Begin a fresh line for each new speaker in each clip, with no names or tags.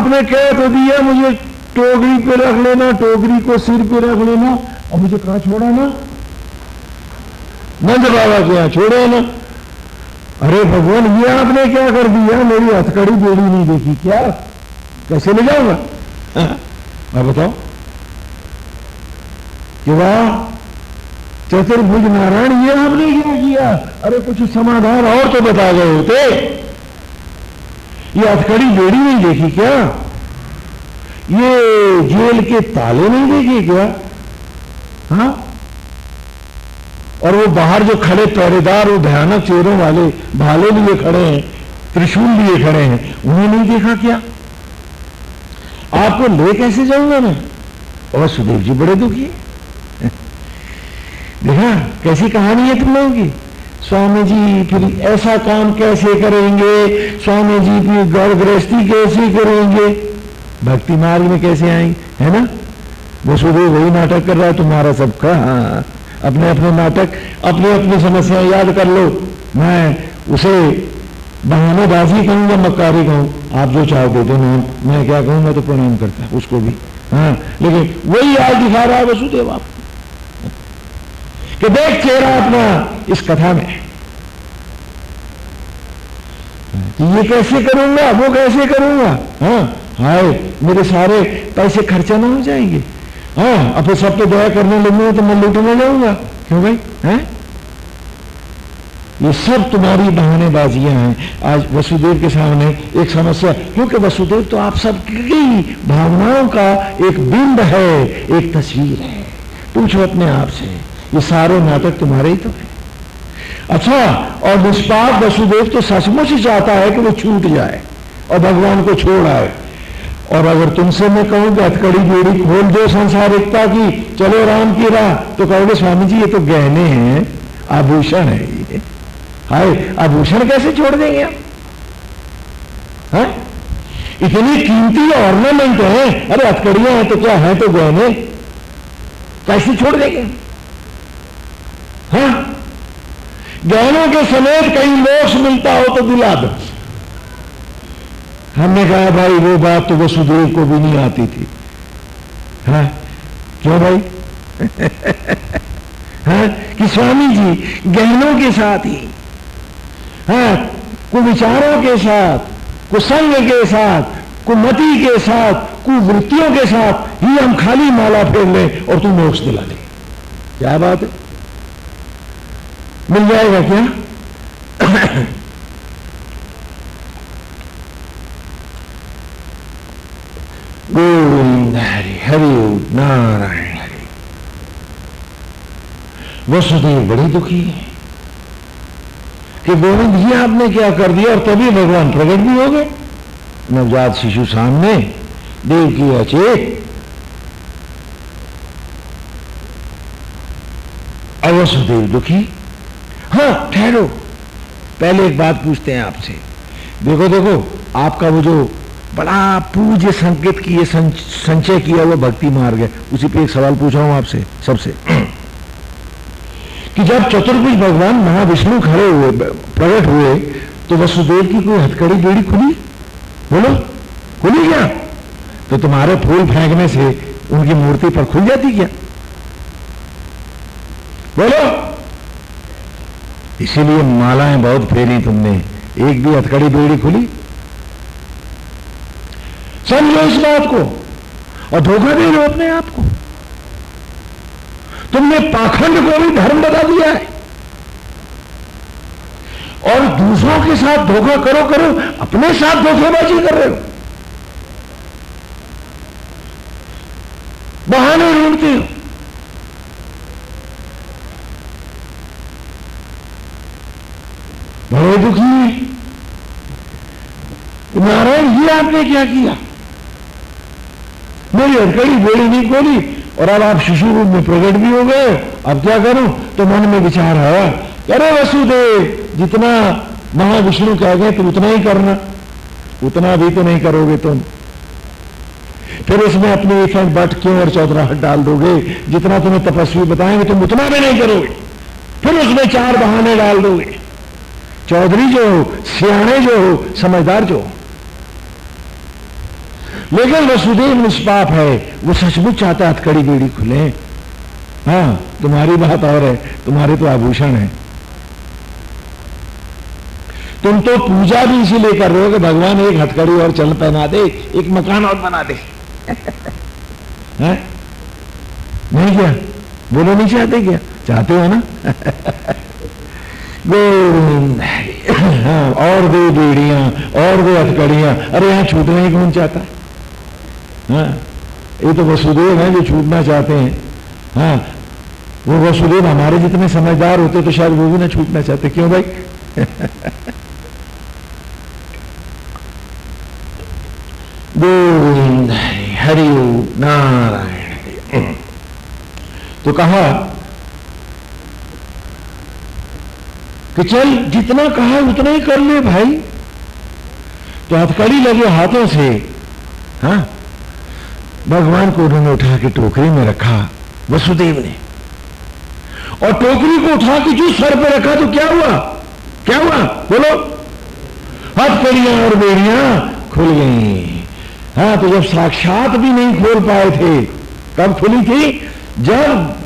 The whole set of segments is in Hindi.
आपने कह तो दिया मुझे टोकरी पे रख लेना टोकरी को सिर पे रख लेना और मुझे कहा छोड़ा ना? नंद बाबा के यहाँ छोड़े ना? अरे भगवान ये आपने क्या कर दिया? मेरी हथकड़ी बेड़ी नहीं देखी क्या? कैसे ले जाऊँगा? हाँ, मैं बताओ कि वाह चतुर्भुज नारायण ये आपने क्या किया? अरे कुछ समाधान और तो बता गए होते। ये हथकड़ी बेड़ी नहीं देखी क्या? ये जेल के ताले नहीं देखे क्या? हाँ? और वो बाहर जो खड़े पहरेदार वो भयानक चेहरों वाले भाले लिए खड़े हैं, त्रिशूल लिए खड़े हैं, उन्हें नहीं देखा क्या? आपको ले कैसे जाऊँगा मैं? और सुदेव जी बड़े दुखी देखा, कैसी कहानी है तुम लोगों की? स्वामी जी फिर ऐसा काम कैसे करेंगे? स्वामी जी फिर गौर गृहस्थी कैसे करेंगे? भक्ति मार्ग में कैसे आई है ना? वसुदेव, वही नाटक कर रहा है तुम्हारा सबका। हाँ। अपने अपने नाटक, अपने अपनी समस्याएँ याद कर लो। मैं उसे बहानेबाजी कहूँ या मक्कारी कहूँ। आप जो चाहोगे तो नाम, मैं क्या मैं तो प्रणाम करता उसको भी। हाँ। लेकिन वही आज दिखा रहा है वसुदेव आप कि देख चेहरा अपना इस कथा में। ये कैसे करूँगा, वो कैसे करूँगा? हाँ हाय, मेरे सारे पैसे खर्चा ना हो जाएँगे। हाँ अब सब पे दया करने लगूँगा तो मैं लूटने जाऊँगा। क्यों भाई? है? ये सब तुम्हारी बहानेबाजियाँ हैं। आज वसुदेव के सामने एक समस्या, क्योंकि वसुदेव तो आप सबकी भावनाओं का एक बिंब है, एक तस्वीर है। पूछो अपने आप से। ये सारे नाटक तुम्हारे ही तो है। अच्छा और निष्पाप वसुदेव तो सचमुच ही चाहता है कि वो छूट जाए और भगवान को छोड़ आए। और अगर तुमसे मैं कहूँ कि हथकड़ी जोड़ी खोल दो संसारिकता की, चलो राम की राह तो कहोगे स्वामी जी ये तो गहने हैं, आभूषण है ये। हाय, आभूषण कैसे छोड़ देंगे आप? है? इतनी कीमती ऑर्नामेंट है। अरे, हथकड़ियाँ हैं तो क्या है तो गहने? कैसे छोड़ देंगे? हाँ। गहनों के समेत कहीं मोक्ष मिलता हो तो दिला दो। हमने कहा, भाई, वो बात तो वसुदेव को भी नहीं आती थी। हाँ। क्यों भाई? हाँ कि स्वामी जी गहनों के साथ ही हाँ कुविचारों के साथ, कुसंग के साथ, कुमति के साथ, कुवृत्तियों के साथ ही हम खाली माला फेर लें और तू मोक्ष दिला दे। क्या बात है? मिल जाएगा क्या? गोविंद हरि हरि नारायण हरि। वसुदेव बड़ी दुखी है कि गोविंद जी, आपने क्या कर दिया और तभी भगवान प्रकट भी हो गए? नवजात शिशु सामने, देव की अचेत। अवसुदेव दुखी हाँ ठहरो। पहले एक बात पूछते हैं आपसे। देखो देखो, आपका वो जो बड़ा पूज्य संकेत की ये संचय किया हुआ भक्ति मार्ग है, उसी पे एक सवाल पूछ रहा हूँ आपसे, सबसे। कि जब चतुर्भुज भगवान महाविष्णु खड़े हुए, प्रकट हुए तो वसुदेव की कोई हथकड़ी बेड़ी खुली? बोलो, खुली क्या? तो तुम्हारे फूल फेंकने से उनकी मूर्ति पर खुल जाती क्या? बोलो। इसीलिए मालाएँ बहुत फेरी तुमने। एक भी हथकड़ी बेड़ी खुली? समझो इस बात को। और धोखा दे लो अपने आप को। तुमने पाखंड को भी धर्म बता दिया है। और दूसरों के साथ धोखा करो करो, अपने साथ धोखेबाजी कर रहे हो। बहाने ढूंढते हो। बड़े दुखी है। नारायण ये आपने क्या किया? मेरी हड़कड़ी बोली नहीं खोली और अब आप शिशु रूप में प्रकट भी हो गए। अब क्या करूँ? तो मन में विचार आया अरे वसुदेव, जितना महाविष्णु कह गए, तुम उतना ही करना। उतना भी तो नहीं करोगे तुम। फिर उसमें अपने एक बट क्यों और चौधराहट डाल दोगे? जितना तुम्हें तपस्वी बताएँगे, तुम उतना भी नहीं करोगे। फिर उसमें चार बहाने डाल दोगे। चौधरी जो हो सियाणे जो हो समझदार जो हो। लेकिन वसुदेव निष्पाप है वो सचमुच चाहता है हथकड़ी बेड़ी खुले। हाँ तुम्हारी बात और है तुम्हारे तो आभूषण है। तुम तो पूजा भी इसीलिए कर रहे हो कि भगवान एक हथकड़ी और चल पहना दे एक मकान और बना दे। है? नहीं क्या? बोलो नहीं चाहते क्या? चाहते हो ना? और दो बेड़ियाँ, और दो हथकड़ियाँ अरे यहाँ छूटने ही कौन चाहता है? हाँ? ये तो वसुदेव है जो छूटना चाहते हैं। हाँ? वो वसुदेव हमारे जितने समझदार होते तो शायद वो भी ना छूटना चाहते। क्यों भाई? गोविंद हरि नारायण तो कहा कि चल जितना कहा उतना ही कर ले भाई। तो हथकड़ी लगे हाथों से हा? भगवान को उन्होंने उठा के टोकरी में रखा वसुदेव ने। और टोकरी को उठा के जो सर पे रखा तो क्या हुआ? क्या हुआ? बोलो। हथकड़ियाँ और बेड़ियाँ खुल गई। हाँ तो जब साक्षात भी नहीं खोल पाए थे कब खुली थी? जब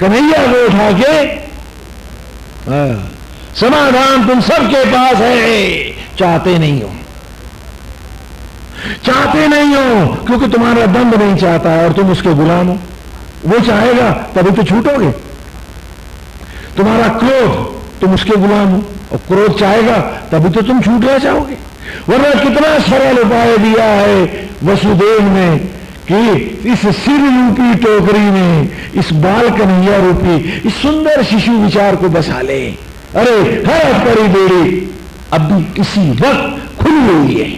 कन्हैया को उठा के हाँ, समाधान तुम सबके पास है। चाहते नहीं हो। चाहते नहीं हो, क्योंकि तुम्हारा दंड नहीं चाहता और तुम उसके गुलाम हो। वो चाहेगा, तभी तो छूटोगे। तुम्हारा क्रोध, तुम उसके गुलाम हो। और क्रोध चाहेगा, तभी तो तुम छूटना चाहोगे। वरना कितना सरल उपाय दिया है वसुदेव ने कि इस सिर रूपी टोकरी में, इस बाल कन्हैया रूपी, इस सुंदर शिशु विचार को बसा ले। अरे हर कड़ी बेड़ी अब भी किसी वक्त खुली हुई है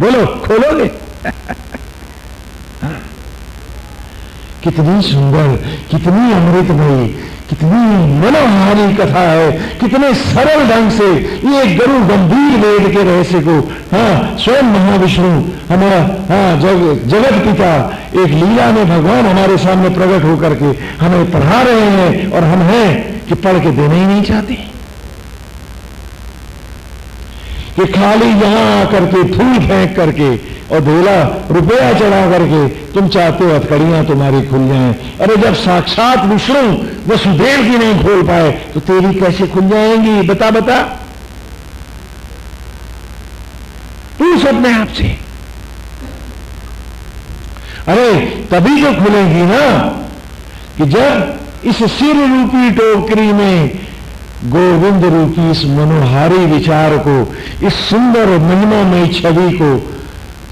बोलो, खोलोगे। कितनी सुंदर, कितनी अमृतमयी कितनी मनोहारी कथा है, कितने सरल ढंग से ये गरु गंभीर वेद के रहस्य को हाँ स्वयं महाविष्णु, हमारा हाँ जग, जगत पिता, एक लीला में भगवान हमारे सामने प्रकट होकर के हमें पढ़ा रहे हैं और हम हैं कि पढ़ के देना ही नहीं चाहते। कि खाली यहाँ आकर के फूल फेंक करके और ढोला रुपया चढ़ा करके, तुम चाहते हो हथकड़ियाँ तुम्हारी खुल जाए। अरे जब साक्षात विष्णु वसुदेव की नहीं खोल पाए तो तेरी कैसे खुल जाएँगी? बता बता। पूछ अपने आप से। अरे तभी जो खुलेगी ना, कि जब इस सिर रूपी टोकरी में गोविंद रूपी इस मनोहारी विचार को, इस सुंदर महिमामय छवि को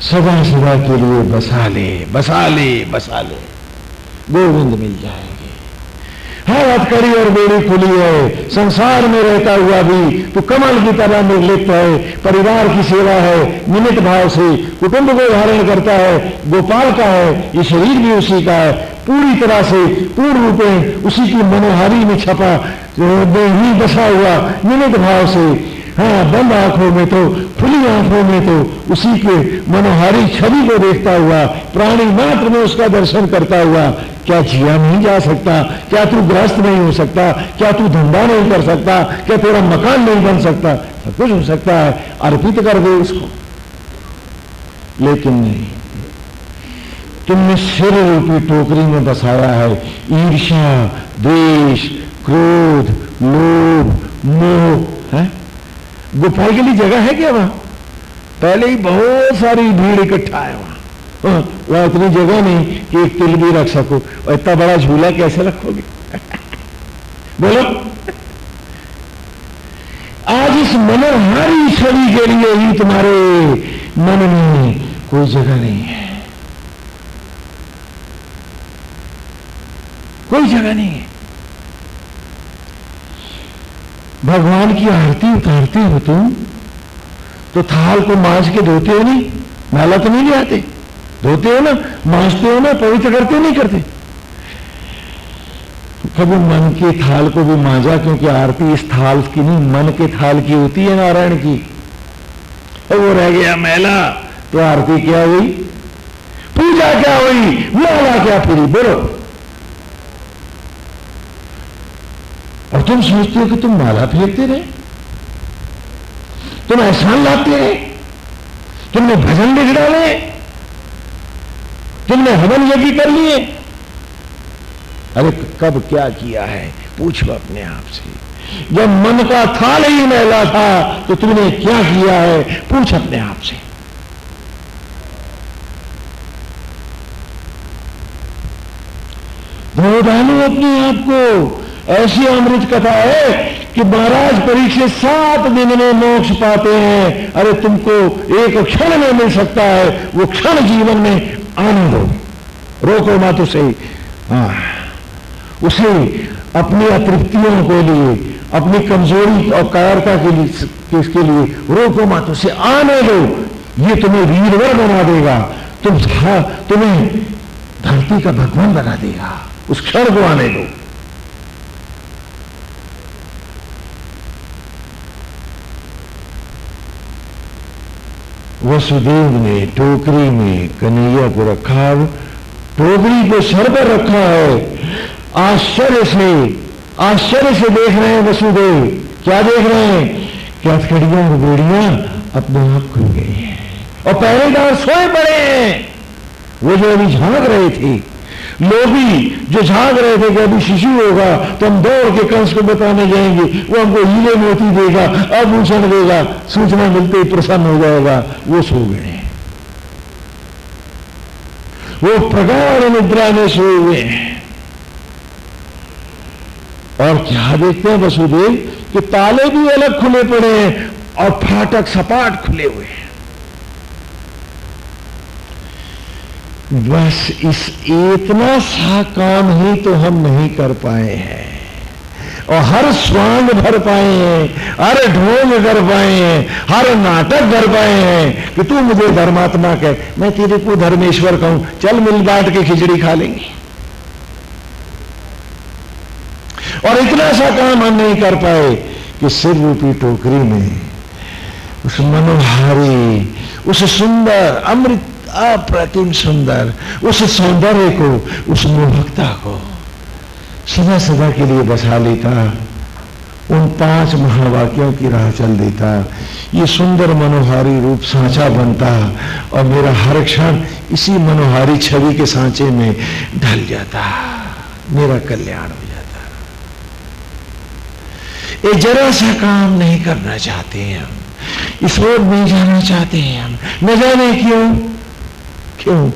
सदा सदा के लिए बसा ले बसा ले बसा ले। गोविंद मिल जाएँगे। हर हथकड़ी और बेड़ी खुली है। संसार में रहता हुआ भी तो कमल की तरह निर्लिप्त है। परिवार की सेवा है। निमित भाव से कुटुंब को धारण करता है। गोपाल का है। ये शरीर भी उसी का है। पूरी तरह से पूर्ण रूप उसी की मनोहारी में छपा ही बसा हुआ निमित भाव से। हाँ बंद आँखों में तो खुली आँखों में तो उसी के मनोहारी छवि को देखता हुआ, प्राणी मात्र में उसका दर्शन करता हुआ, क्या जिया नहीं जा सकता? क्या तू ग्रस्त नहीं हो सकता? क्या तू धंधा नहीं कर सकता? क्या तेरा मकान नहीं बन सकता? सब कुछ हो सकता है, अर्पित कर दे उसको। लेकिन नहीं। तुमने सिर रूपी टोकरी में बसाया है। ईर्ष्या द्वेष क्रोध लोभ मोह है? गुफाई के लिए जगह है क्या वहाँ? पहले ही बहुत सारी भीड़ इकट्ठा है वहाँ। हाँ, वहाँ इतनी जगह नहीं कि एक तिल भी रख सको। और इतना बड़ा झूला कैसे रखोगे? बोलो। आज इस मनोहारी छवि के लिए ही तुम्हारे मन में कोई जगह नहीं है। कोई जगह नहीं है। भगवान की आरती उतारते हो तुम तो थाल को मांझ के धोते हो नहीं नाला तो नहीं ले आते? धोते हो ना, मांझते हो ना, पवित्र करते नहीं करते? कभी मन के थाल को भी मांझा, क्योंकि आरती इस थाल की नहीं, मन के थाल की होती है नारायण की। और वो रह गया मैला तो आरती क्या हुई? पूजा क्या हुई? माला क्या फिरी बोलो। और तुम सोचते हो कि तुम माला फेरते रहे। तुम एहसान लाते रहे। तुमने भजन लिख डाले। तुमने हवन यज्ञ कर लिए। अरे कब क्या किया है, पूछो अपने आप से। जब मन का थाल ही मैला था तो तुमने क्या किया है, पूछ अपने आप से। धो डालो अपने आप को ऐसी अमृत कथा है कि महाराज परीक्षित सात दिन में मोक्ष पाते हैं। अरे तुमको एक क्षण में मिल सकता है, वो क्षण जीवन में आने दो रोको मत उसे। हाँ उसे अपनी अतृप्तियों के लिए, अपनी कमज़ोरी और कायरता के लिए किसके लिए रोको मत उसे। आने दो ये तुम्हें वीरवर बना देगा। तुम तुम्हें धरती का भगवान बना देगा। उस क्षण को आने दो वसुदेव ने टोकरी में कन्हैया को रखा है टोकरी को सर पर रखा है। आश्चर्य से आश्चर्य से देख रहे हैं वसुदेव। क्या देख रहे हैं? क्या हथकड़ियाँ और बेड़िया अपने आप खुल गई है और पहले पहरेदार सोए पड़े हैं। वो जो अभी झाँक रहे थे लोभी जो झाग रहे थे कि अभी शिशु होगा तो हम दौड़ के कंस को बताने जाएँगे, वो हमको हीले मोती देगा आभूषण देगा, सूचना मिलते ही प्रसन्न हो जाएगा, वो सो गए। वो प्रगाढ़ निद्रा में सोए हुए हैं। और क्या देखते हैं वसुदेव, कि ताले भी अलग खुले पड़े हैं और फाटक सपाट खुले हुए हैं। बस इस इतना सा काम ही तो हम नहीं कर पाए हैं। और हर स्वांग भर पाए हैं, हर ढोंग कर पाए हैं, हर नाटक कर पाए हैं कि तू मुझे धर्मात्मा कह। मैं तेरे को धर्मेश्वर कहूँ, चल मिल बांट के खिचड़ी खा लेंगे। और इतना सा काम हम नहीं कर पाए कि सिर रूपी टोकरी में उस मनोहारी, उस सुंदर, अमृत अप्रतिम सुंदर, उस सौंदर्य को, उस मोहकता को सदा सदा के लिए बसा लेता, उन पाँच महावाक्यों की राह चल देता। ये सुंदर मनोहारी रूप सांचा बनता और मेरा हर क्षण इसी मनोहारी छवि के सांचे में ढल जाता, मेरा कल्याण हो जाता। ये जरा सा काम नहीं करना चाहते हैं हम, इस ओर नहीं जाना चाहते हैं हम, न जाने क्यों? क्यों?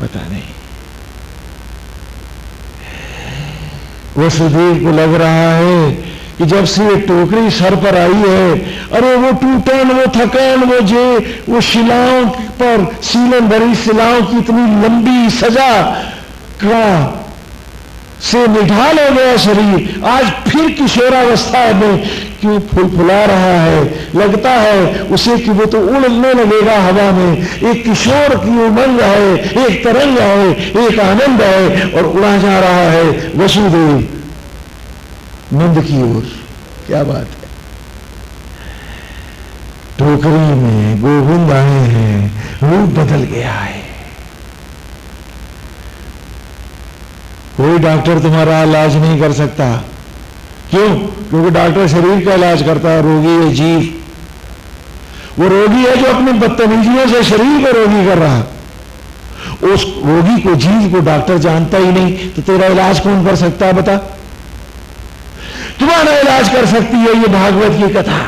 पता नहीं। वसुदेव को लग रहा है कि जब से ये टोकरी सर पर आई है, अरे वो टूटन, वो थकान, वो जे, वो शिलाओं पर, सीलन भरी शिलाओं की इतनी लंबी सजा का से निढाल हो गया शरीर। आज फिर किशोरावस्था में क्यों फुल फुला रहा है? लगता है उसे कि वो तो उड़ने लगेगा हवा में। एक किशोर की उमंग है, एक तरंग है, एक आनंद है और उड़ा जा रहा है वसुदेव। नंद की ओर। क्या बात है। टोकरी में गोविंद आए हैं, रूप बदल गया है। कोई डॉक्टर तुम्हारा इलाज नहीं कर सकता। क्यों? क्योंकि डॉक्टर शरीर का इलाज करता है, रोगी है, जीव। वो रोगी है जो अपनी बदतमीजियों से शरीर को रोगी कर रहा उस रोगी को, जीव को डॉक्टर जानता ही नहीं तो तेरा इलाज कौन कर सकता है बता? तुम्हारा इलाज कर सकती है ये भागवत की कथा।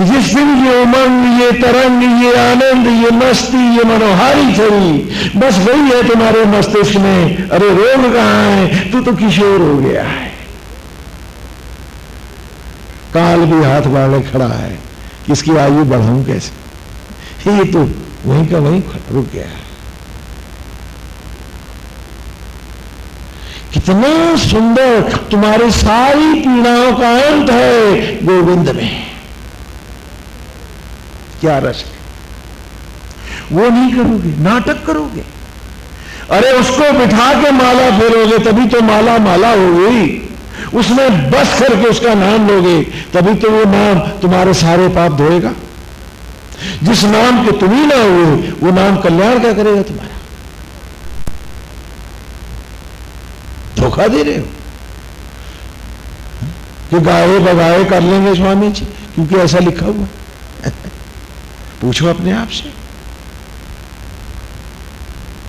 जिस दिन ये उमंग, ये तरंग, ये आनंद, ये मस्ती, ये मनोहारी चली बस वही है तुम्हारे मस्तिष्क में। अरे रोग कहाँ है? तू तो किशोर हो गया है। काल भी हाथ बाढ़े खड़ा है। किसकी आयु बढ़ाऊं कैसे? ये तो वहीं का वहीं रुक गया है। कितना सुंदर तुम्हारी सारी पीड़ाओं का अंत है गोविंद में। क्या रस है? वो नहीं करोगे, नाटक करोगे। अरे उसको बिठा के माला फेरोगे, तभी तो माला माला हो गई। उसमें बस करके उसका नाम लोगे, तभी तो वो नाम तुम्हारे सारे पाप धोएगा। जिस नाम के तुम ही ना हुए, वो नाम कल्याण क्या करेगा तुम्हारा? धोखा दे रहे हो? कि गाये बगाए कर लेंगे स्वामी जी, क्योंकि ऐसा लिखा हुआ पूछो अपने आप से।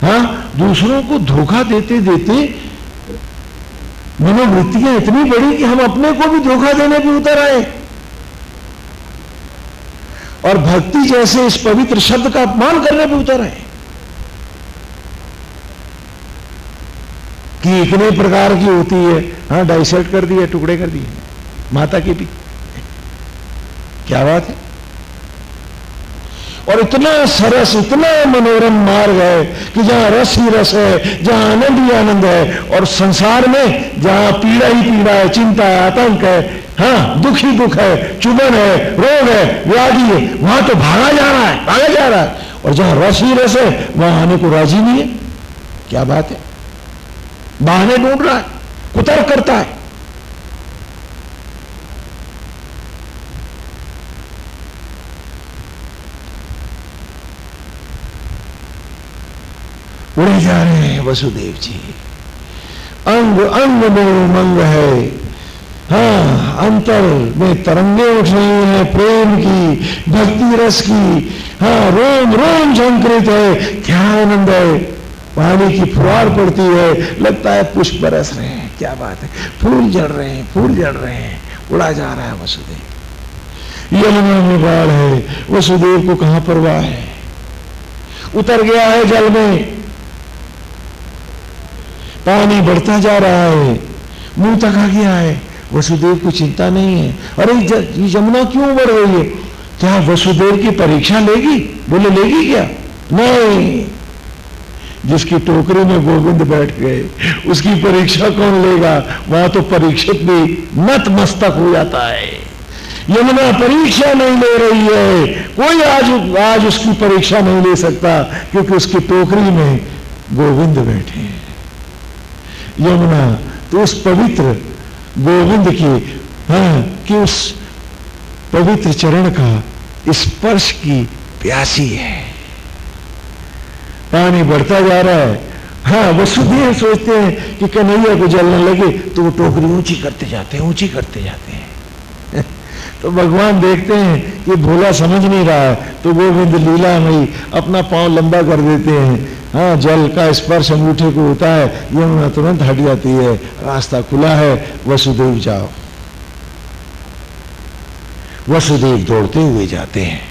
हाँ दूसरों को धोखा देते देते मनोवृत्तियाँ इतनी बड़ी कि हम अपने को भी धोखा देने पर उतर आए। और भक्ति जैसे इस पवित्र शब्द का अपमान करने पर उतर आए। कि इतने प्रकार की होती है। हाँ डाइसेट कर दिए, टुकड़े कर दिए। माता की भी। क्या बात है? और इतना सरस, इतना मनोरम मार्ग है कि जहाँ रस ही रस है, जहाँ आनंद ही आनंद है, और संसार में जहाँ पीड़ा ही पीड़ा है, चिंता है, आतंक है हाँ दुख ही दुख है, चुभन है, रोग है, व्याधि है, वहाँ तो भागा जा रहा है, भागा जा रहा है। और जहाँ रस ही रस है, वहाँ आने को राज़ी नहीं है। क्या बात है? बहाने ढूंढ रहा है, कुतर्क करता है। उड़े जा रहे हैं, वसुदेव जी। अंग अंग में उमंग है। हाँ अंतर में तरंगे उठ रही हैं, प्रेम की, भक्ति रस की। हाँ रोम रोम संकृत है क्या आनंद है। पानी की फुहार पड़ती है, लगता है पुष्प बरस रहे हैं। क्या बात है। फूल जड़ रहे हैं, फूल जड़ रहे हैं। उड़ा जा रहा है वसुदेव। यमुना में बाढ़ है। वसुदेव को कहाँ परवाह है? उतर गया है जल में। पानी बढ़ता जा रहा है। मुँह तक आ गया है। वसुदेव को चिंता नहीं है। अरे यमुना क्यों बढ़ रही है? क्या वसुदेव की परीक्षा लेगी? बोले, लेगी क्या? नहीं। जिसकी टोकरी में गोविंद बैठ गए, उसकी परीक्षा कौन लेगा? वहाँ तो परीक्षित भी नत मस्तक हो जाता है। यमुना परीक्षा नहीं ले रही है। कोई आज आज उसकी परीक्षा नहीं ले सकता, क्योंकि उसकी टोकरी में गोविंद बैठे हैं। यमुना तो उस पवित्र गोविंद की हाँ कि उस पवित्र चरण का स्पर्श की प्यासी है। पानी बढ़ता जा रहा है। हाँ वसुदेव सोचते हैं कि कन्हैया को जलने लगे तो वो टोकरी ऊँची करते जाते हैं, ऊँची करते जाते हैं। तो भगवान देखते हैं कि भोला समझ नहीं रहा है तो गोविंद लीला में अपना पाँव लंबा कर देते हैं। हाँ जल का स्पर्श अंगूठे को होता है यमुना तुरंत हट जाती है, रास्ता खुला है, वसुदेव जाओ। वसुदेव दौड़ते हुए जाते हैं।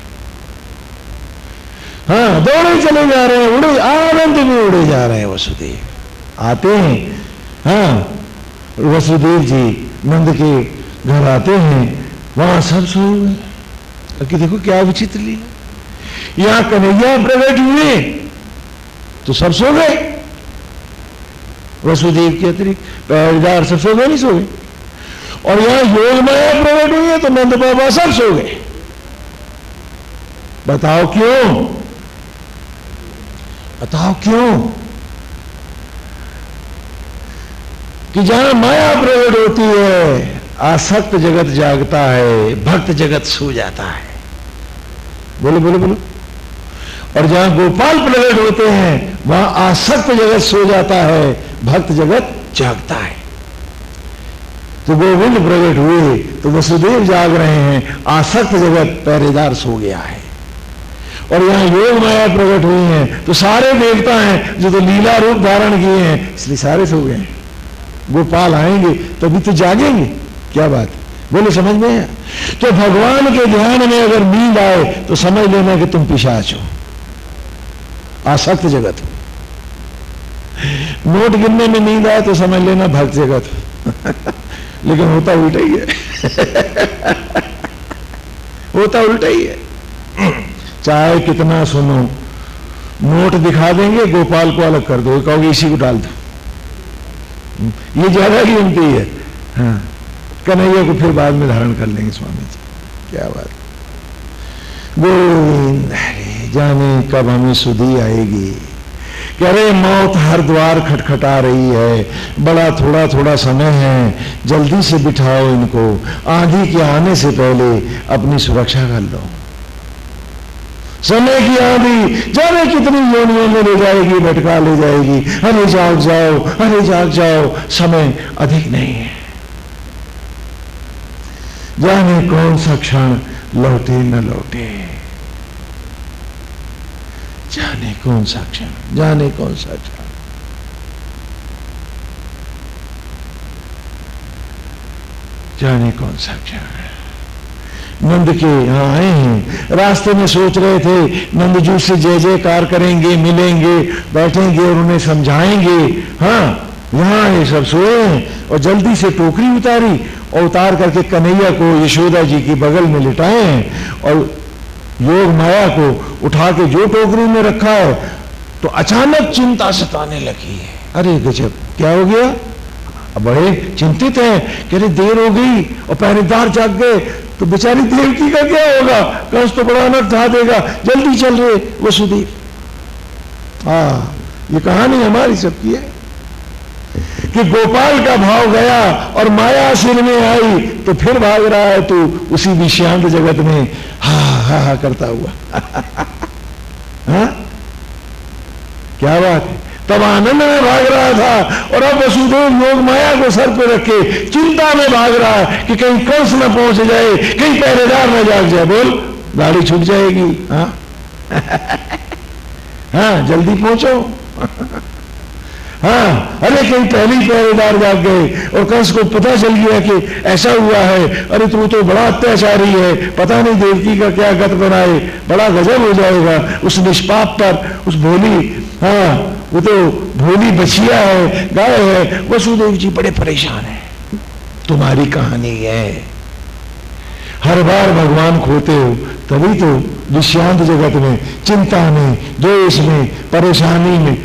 हाँ दौड़े चले जा रहे हैं, उड़े, आनंद में उड़े जा रहे हैं वसुदेव। आते हैं। हाँ वसुदेव जी नंद के घर आते हैं वहाँ सब सोए हुए। कि देखो क्या विचित्र लिया यहाँ कन्हैया प्रकट हुए। तो सब सो गए। वसुदेव के अतिरिक्त सब सो गए, नहीं सो गए और यहाँ योग माया प्रकट हुई है तो नंद बाबा सब सो गए। बताओ क्यों? बताओ क्यों? कि जहाँ माया प्रकट होती है आसक्त जगत जागता है, भक्त जगत सो जाता है। बोलो बोलो बोलो। और जहाँ गोपाल प्रकट होते हैं, वहाँ आसक्त जगत सो जाता है, भक्त जगत जागता है। तो गोविंद प्रकट हुए तो वसुदेव जाग रहे हैं, आसक्त जगत पहरेदार सो गया है। और यहाँ योग माया प्रकट हुई है तो सारे देवता हैं, जो तो लीला रूप धारण किए हैं, इसलिए सारे सो गए हैं। गोपाल आएँगे, तभी तो जागेंगे। क्या बात? बोले, समझ में तो भगवान के ध्यान में अगर नींद आए तो समझ लेना कि तुम पिशाच हो। आसक्त जगत। नोट गिनने में नींद आए तो समझ लेना भक्त जगत। लेकिन होता उल्टा ही है। होता उल्टा ही है। चाहे कितना सुनो, नोट दिखा देंगे, गोपाल को अलग कर दो। कहोगे, इसी को डाल दो। ये ज़्यादा कीमती है। हाँ। कन्हैया को फिर बाद में धारण कर लेंगे स्वामी जी क्या बात। गोविंद जाने कब हमें सुधी आएगी। कह रहे, मौत हर द्वार खटखटा रही है। बड़ा थोड़ा थोड़ा समय है। जल्दी से बिठाओ इनको। आंधी के आने से पहले अपनी सुरक्षा कर लो। समय की आंधी, जाने कितनी योनियों में ले जाएगी, भटका ले जाएगी। अरे जाग जाओ, अरे जाग जाओ। समय अधिक नहीं है। जाने कौन सा क्षण लौटे न लौटे। जाने कौन सा क्षण, जाने कौन सा क्षण। जाने कौन सा क्षण। नंद के यहाँ आए हैं, रास्ते में सोच रहे थे, नंद जी से जय जयकार करेंगे, मिलेंगे, बैठेंगे और उन्हें समझाएँगे। हाँ यहाँ ये सब सोए हैं और जल्दी से टोकरी उतारी और उतार करके कन्हैया को यशोदा जी की बगल में लिटाए हैं और योग माया को उठा के जो टोकरी में रखा है तो अचानक चिंता सताने लगी है। अरे गजब, क्या हो गया? बड़े चिंतित हैं कि अरे देर हो गई और पहरेदार जाग गए तो बेचारी देवकी का क्या होगा? कंस तो बड़ा अनर्थ था देगा, जल्दी चल रहे, वसुदेव। हाँ ये कहानी हमारी सबकी है। कि गोपाल का भाव गया और माया सिर में आई तो फिर भाग रहा है तू उसी विषांत जगत में। हा हा हा करता हुआ। हा? क्या बात है? तब आनंद में भाग रहा था और अब वसुदेव योग माया को सर पे रखे चिंता में भाग रहा है कि कहीं कंस न पहुँच जाए, कहीं पहरेदार न जाग जाए। बोल, गाड़ी छूट जाएगी। हाँ? हाँ जल्दी पहुंचो। हाँ अरे कहीं पहले पहरेदार जाग गए और कंस को पता चल गया कि ऐसा हुआ है। अरे तू तो बड़ा अत्याचारी है, पता नहीं देवकी का क्या गत बनाए, बड़ा गजब हो जाएगा उस निष्पाप पर, उस भोली। हाँ वो तो भोली बछिया है, गाय है, वसुदेव जी बड़े परेशान है। तुम्हारी कहानी है। हर बार भगवान खोते हो, तभी तो विश्रांत जगत में, चिंता में, द्वेष में, परेशानी में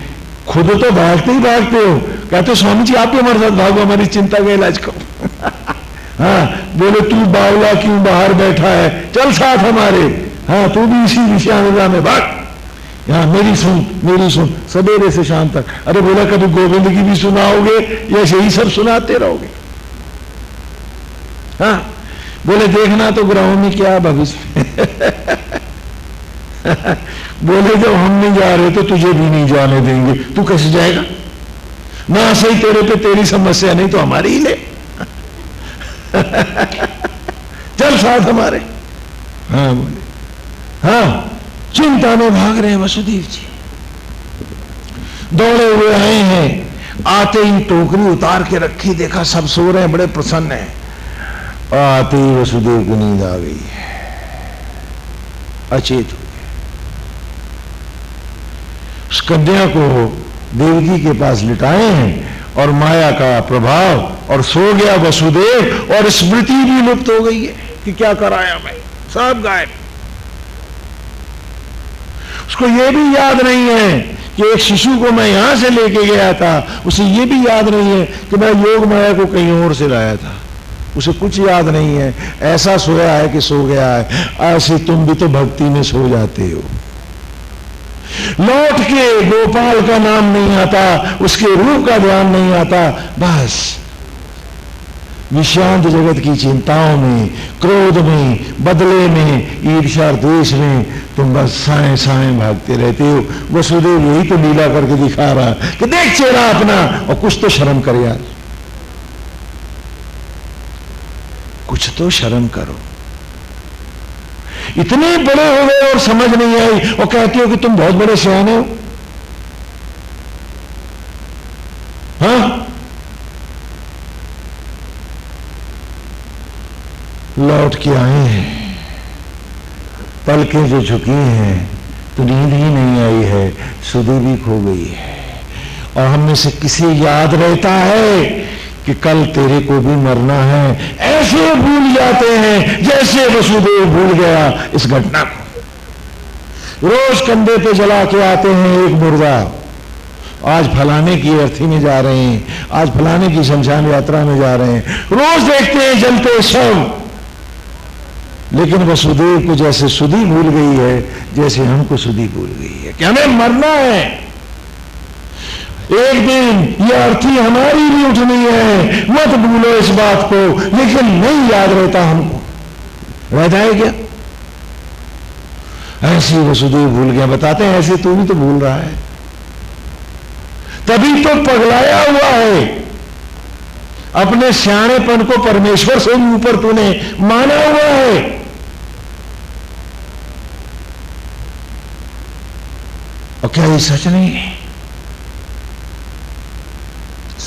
खुद तो भागते ही भागते हो। कहते स्वामी जी आप भी हमारे साथ भागो, हमारी चिंता का इलाज करो। हाँ बोले, तू बावला क्यों बाहर बैठा है? चल साथ हमारे। हाँ तू भी इसी विषयानुगा में भाग। यहाँ मेरी सुन मेरी सुन, सवेरे से शाम तक। अरे बोला, कभी गोविंद की भी सुनाओगे या यही सब सुनाते रहोगे? हाँ बोले, देखना तो ग्रहों में क्या भविष्य बोले, जब हम नहीं जा रहे तो तुझे भी नहीं जाने देंगे। तू कैसे जाएगा? ना सही तेरे पे तेरी समस्या, नहीं तो हमारी ही ले। चल साथ हमारे। हाँ बोले। हाँ चिंता में भाग रहे हैं वसुदेव जी। दौड़े हुए आए हैं। आते ही टोकरी उतार के रखी, देखा सब सो रहे हैं, बड़े प्रसन्न हैं। आते ही वसुदेव की नींद आ गई। है अचेत कन्या को देवकी के पास लिटाए हैं और माया का प्रभाव और सो गया वसुदेव और स्मृति भी लुप्त हो गई है कि क्या कराया मैं? सब गायब। उसको यह भी याद नहीं है कि एक शिशु को मैं यहाँ से लेके गया था। उसे यह भी याद नहीं है कि मैं योग माया को कहीं और से लाया था। उसे कुछ याद नहीं है। ऐसा सोया है कि सो गया है। ऐसे तुम भी तो भक्ति में सो जाते हो। लौट के गोपाल का नाम नहीं आता, उसके रूप का ध्यान नहीं आता, बस विषांत जगत की चिंताओं में, क्रोध में, बदले में ईर्षा द्वेष में तुम बस साए साए भागते रहते हो। वसुदेव यही तो लीला करके दिखा रहा कि देख चेहरा अपना और कुछ तो शर्म कर यार। कुछ तो शर्म करो। इतने बड़े हो गए और समझ नहीं आई। और कहती हो कि तुम बहुत बड़े सियाने हो। हाँ? लौट के आए हैं। पलकें जो झुकी हैं तो नींद ही नहीं आई है। सुधी भी खो गई है। और हमें से किसी याद रहता है कि कल तेरे को भी मरना है। ऐसे भूल जाते हैं, जैसे वसुदेव भूल गया इस घटना को। रोज कंधे पे जला के आते हैं एक मुर्दा। आज फलाने की अर्थी में जा रहे हैं, आज फलाने की शमशान यात्रा में जा रहे हैं। रोज देखते हैं जलते शव लेकिन वसुदेव को जैसे सुधी भूल गई है, जैसे हमको सुधी भूल गई है। कि हमें मरना है? एक दिन ये अर्थी हमारी भी उठनी है। मत भूलो इस बात को, लेकिन नहीं याद रहता हमको। रह जाए क्या? ऐसी वसुदेव भूल गया। बताते हैं, ऐसे तू भी तो भूल रहा है। तभी तो पगलाया हुआ है। अपने स्याणेपन को परमेश्वर से भी ऊपर तूने माना हुआ है। और क्या ये सच नहीं है?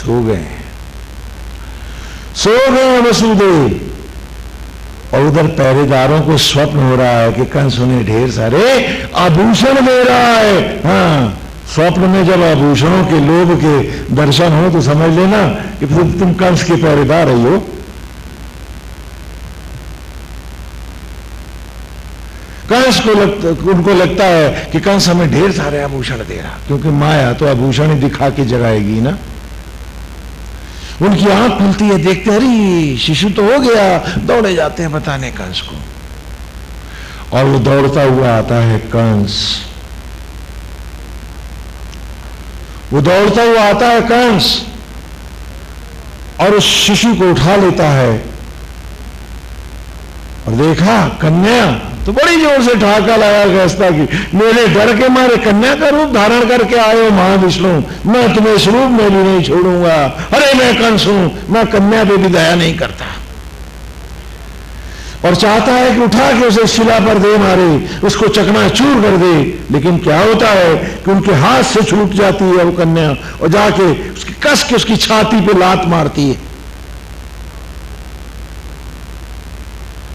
सो गए सो गए वसुदेव। और उधर पहरेदारों को स्वप्न हो रहा है कि कंस उन्हें ढेर सारे आभूषण दे रहा है। हाँ स्वप्न में जब आभूषणों के लोभ के दर्शन हो तो समझ लेना कि तुम, कंस के पहरेदार हो। कंस को लगता उनको लगता है कि कंस हमें ढेर सारे आभूषण दे रहा क्योंकि माया तो आभूषण ही दिखा के जगाएगी ना। उनकी आँख खुलती है, देखते अरे, शिशु तो हो गया, दौड़े जाते हैं बताने कंस को। और वो दौड़ता हुआ आता है कंस। वो दौड़ता हुआ आता है कंस, और उस शिशु को उठा लेता है। और देखा, कन्या तो बड़ी ज़ोर से ठाका लगा गस्ता की। मेरे डर के मारे कन्या का रूप धारण करके आयो महाविष्णु। मैं तुम्हें स्वरूप में भी नहीं छोड़ूँगा। अरे मैं कंस हूँ? मैं कन्या पे भी दया नहीं करता। और चाहता है कि उठा के उसे शिला पर दे मारे, उसको चकना चूर कर दे। लेकिन क्या होता है कि उनके हाथ से छूट जाती है वो कन्या, और जाके उसकी कस के उसकी छाती पे लात मारती है।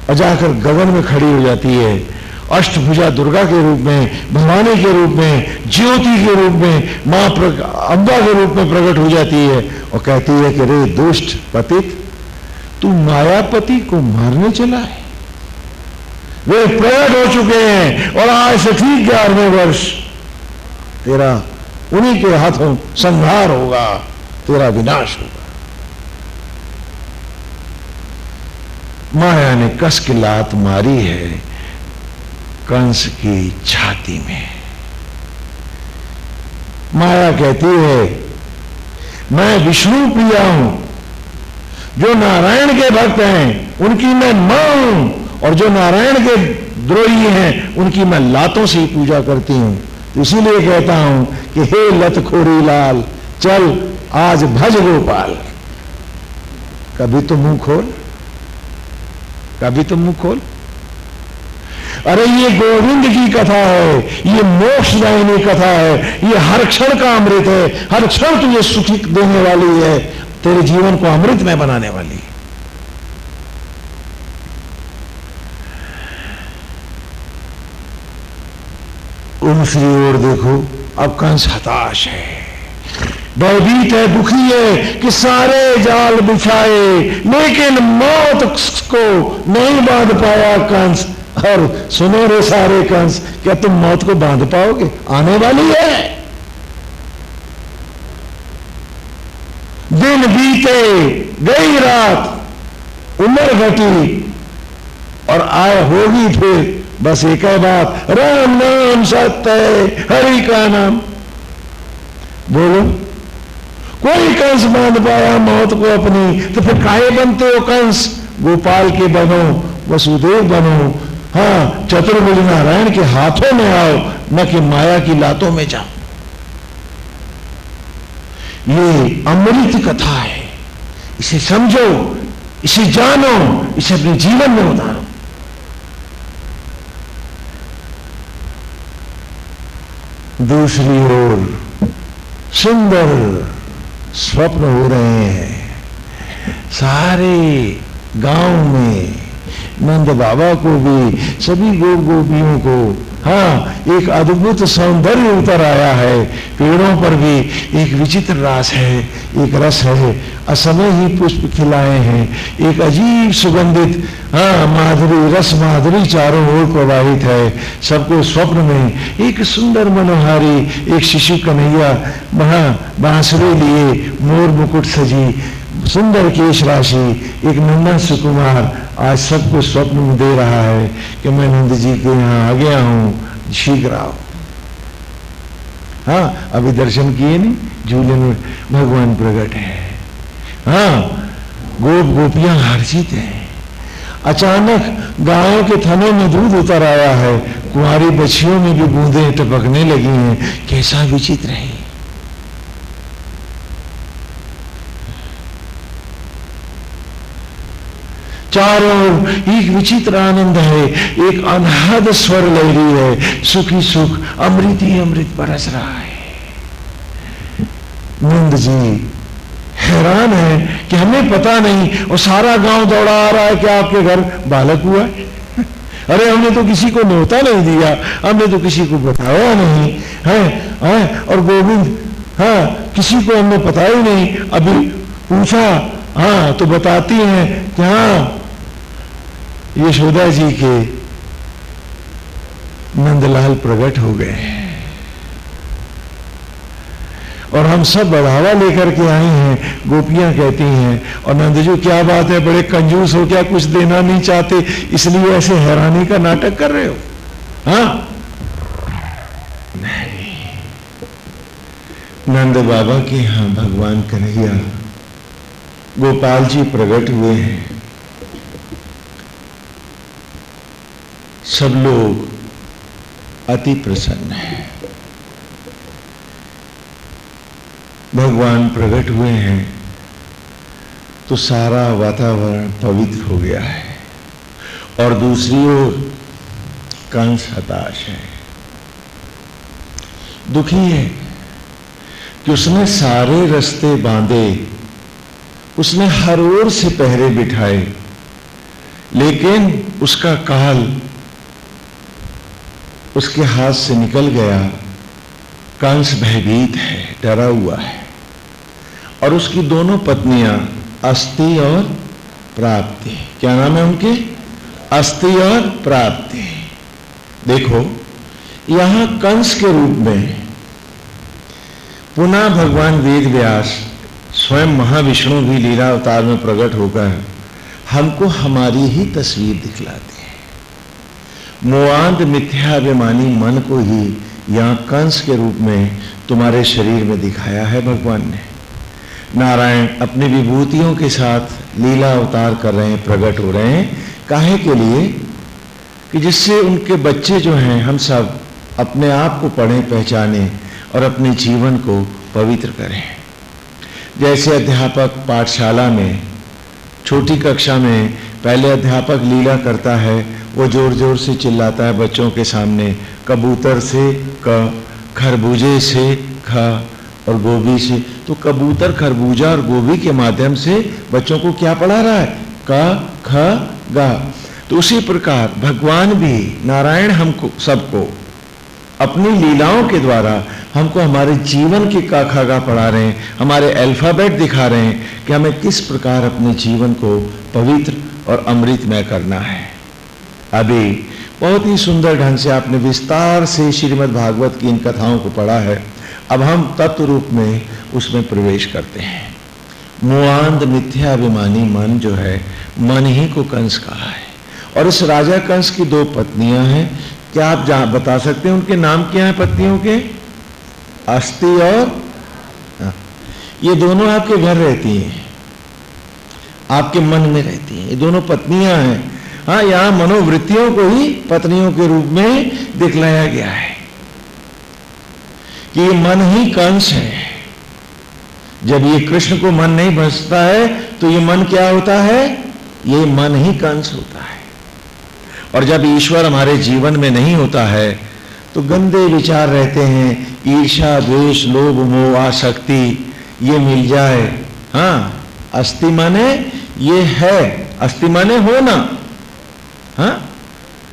और जाकर गगन में खड़ी हो जाती है। अष्टभुजा दुर्गा के रूप में, भवानी के रूप में, ज्योति के रूप में, माँ अम्बा के रूप में प्रकट हो जाती है और कहती है कि रे दुष्ट पतित, तू मायापति को मारने चला है। वे प्रकट हो चुके हैं और आज से ठीक ग्यारहवें वर्ष। तेरा उन्हीं के हाथों संहार होगा, तेरा विनाश होगा। माया ने कस की लात मारी है कंस की छाती में। माया कहती है, मैं विष्णु प्रिया हूँ। जो नारायण के भक्त हैं, उनकी मैं माँ हूँ। और जो नारायण के द्रोही हैं, उनकी मैं लातों से ही पूजा करती हूँ। इसीलिए कहता हूँ कि हे लत खोरी लाल, चल आज भज गोपाल। कभी तो मुँह खोल। कभी तो मुँह खोल? अरे ये गोविंद की कथा है, ये मोक्षदायिनी कथा है, ये हर क्षण का अमृत है, हर क्षण तुझे सुखी देने वाली है, तेरे जीवन को अमृत में बनाने वाली दूसरी ओर देखो, अब कंस हताश है। भयभीत है दुखी है कि सारे जाल बिछाए लेकिन मौत को नहीं बाँध पाया कंस। और सुनो रे सारे कंस, क्या तुम मौत को बाँध पाओगे? आने वाली है। दिन बीते, गई रात, उम्र घटी, और आय होगी फिर। बस एक है बात, राम नाम सत्य हरि का नाम। बोलो। कोई कंस बाँध पाया, मौत को अपनी। तो फिर काहे बनते हो कंस? गोपाल के बनो, वसुदेव बनो। हाँ चतुर्भुज नारायण के हाथों में आओ, न कि माया की लातों में जाओ। ये अमृत कथा है। इसे समझो, इसे जानो, इसे अपने जीवन में उतारो। दूसरी ओर, सुंदर स्वप्न हो रहे हैं। सारे गाँव में नंद बाबा को भी, सभी गोप गोपियों को। हाँ एक अद्भुत सौंदर्य उतर आया है। पेड़ों पर भी एक विचित्र रास है, एक रस है, असमय ही पुष्प खिलाए हैं। एक अजीब सुगंधित हाँ माधुरी, रस माधुरी चारों ओर प्रवाहित है। सबको स्वप्न में एक सुंदर मनोहारी एक शिशु कन्हैया वहाँ बांसुरी लिए मोर मुकुट सजी। सुंदर केश राशि, एक नंदन सुकुमार आज सबको स्वप्न में दे रहा है कि मैं नंद जी के यहाँ आ गया हूँ। शीघ्र आओ। हाँ अभी दर्शन किए नहीं, झूले में भगवान प्रकट है। हाँ गोप गोपियाँ हर्षित हैं। अचानक गायों के थनों में दूध उतर आया है। कुंवारी बछियों में भी बूंदे टपकने लगी हैं। कैसा विचित्र है। चारों एक विचित्र आनंद है एक अनहद स्वर लहरी है सुखी सुख अमृत ही अमृत बरस रहा है। नंद जी हैरान है कि हमें पता नहीं और सारा गाँव दौड़ा आ रहा है कि आपके घर बालक हुआ है। अरे हमने तो किसी को न्योता नहीं दिया हमने तो किसी को बताया नहीं है, है और गोविंद हाँ किसी को हमने पता ही नहीं। अभी पूछा हाँ तो बताती हैं कि हाँ यशोदा जी के नंदलाल प्रकट हो गए। और हम सब बढ़ावा लेकर के आई हैं, गोपियाँ कहती हैं, और नंद जी क्या बात है? बड़े कंजूस हो, क्या कुछ देना नहीं चाहते? इसलिए ऐसे हैरानी का नाटक कर रहे हो? हाँ? नंद बाबा के यहाँ भगवान कन्हैया, गोपाल जी प्रकट हुए हैं। सब लोग अति प्रसन्न हैं। भगवान प्रकट हुए हैं तो सारा वातावरण पवित्र हो गया है और दूसरी ओर कंस हताश है। दुखी है कि उसने सारे रास्ते बांधे, उसने हर ओर से पहरे बिठाए, लेकिन उसका काल उसके हाथ से निकल गया कंस भयभीत है, डरा हुआ है। और उसकी दोनों पत्नियाँ अस्थि और प्राप्ति क्या नाम है उनके? अस्थि और प्राप्ति देखो, यहाँ कंस के रूप में पुनः भगवान वेद व्यास स्वयं महाविष्णु भी लीला अवतार में प्रकट होकर हमको हमारी ही तस्वीर दिखलाते मोआंद मिथ्याभिमानी मन को ही यहाँ कंस के रूप में तुम्हारे शरीर में दिखाया है भगवान ने। नारायण अपनी विभूतियों के साथ लीला अवतार कर रहे हैं, प्रकट हो रहे हैं। काहे के लिए? कि जिससे उनके बच्चे जो हैं, हम सब अपने आप को पढ़ें, पहचानें और अपने जीवन को पवित्र करें। जैसे अध्यापक पाठशाला में, छोटी कक्षा में पहले अध्यापक लीला करता है वो ज़ोर ज़ोर से चिल्लाता है बच्चों के सामने, कबूतर से क, खरबूजे से ख और गोभी से। तो कबूतर, खरबूजा और गोभी के माध्यम से बच्चों को क्या पढ़ा रहा है? क, ख, ग। तो उसी प्रकार भगवान भी, नारायण हमको, सबको, अपनी लीलाओं के द्वारा हमको हमारे जीवन के का खागा पढ़ा रहे हैं, हमारे अल्फ़ाबेट दिखा रहे हैं कि हमें किस प्रकार अपने जीवन को पवित्र और अमृतमय करना है। अभी बहुत ही सुंदर ढंग से आपने विस्तार से श्रीमद् भागवत की इन कथाओं को पढ़ा है। अब हम तत्व रूप में उसमें प्रवेश करते हैं। मुआंद मिथ्याभिमानी मन जो है, मन ही को कंस कहा है। और इस राजा कंस की दो पत्नियाँ हैं। क्या आप जा बता सकते हैं उनके नाम क्या है पत्नियों के? अस्थि और? हाँ। ये दोनों आपके घर रहती हैं। आपके मन में रहती हैं। ये दोनों पत्नियाँ हैं। हाँ यहाँ मनोवृत्तियों को ही पत्नियों के रूप में दिखलाया गया है कि ये मन ही कंस है। जब ये कृष्ण को मन नहीं बसता है तो ये मन क्या होता है? ये मन ही कंस होता है। और जब ईश्वर हमारे जीवन में नहीं होता है तो गंदे विचार रहते हैं ईर्षा द्वेष, लोभ, मोह, आसक्ति, ये मिल जाए। हाँ अस्थि माने ये है अस्थि माने होना हाँ?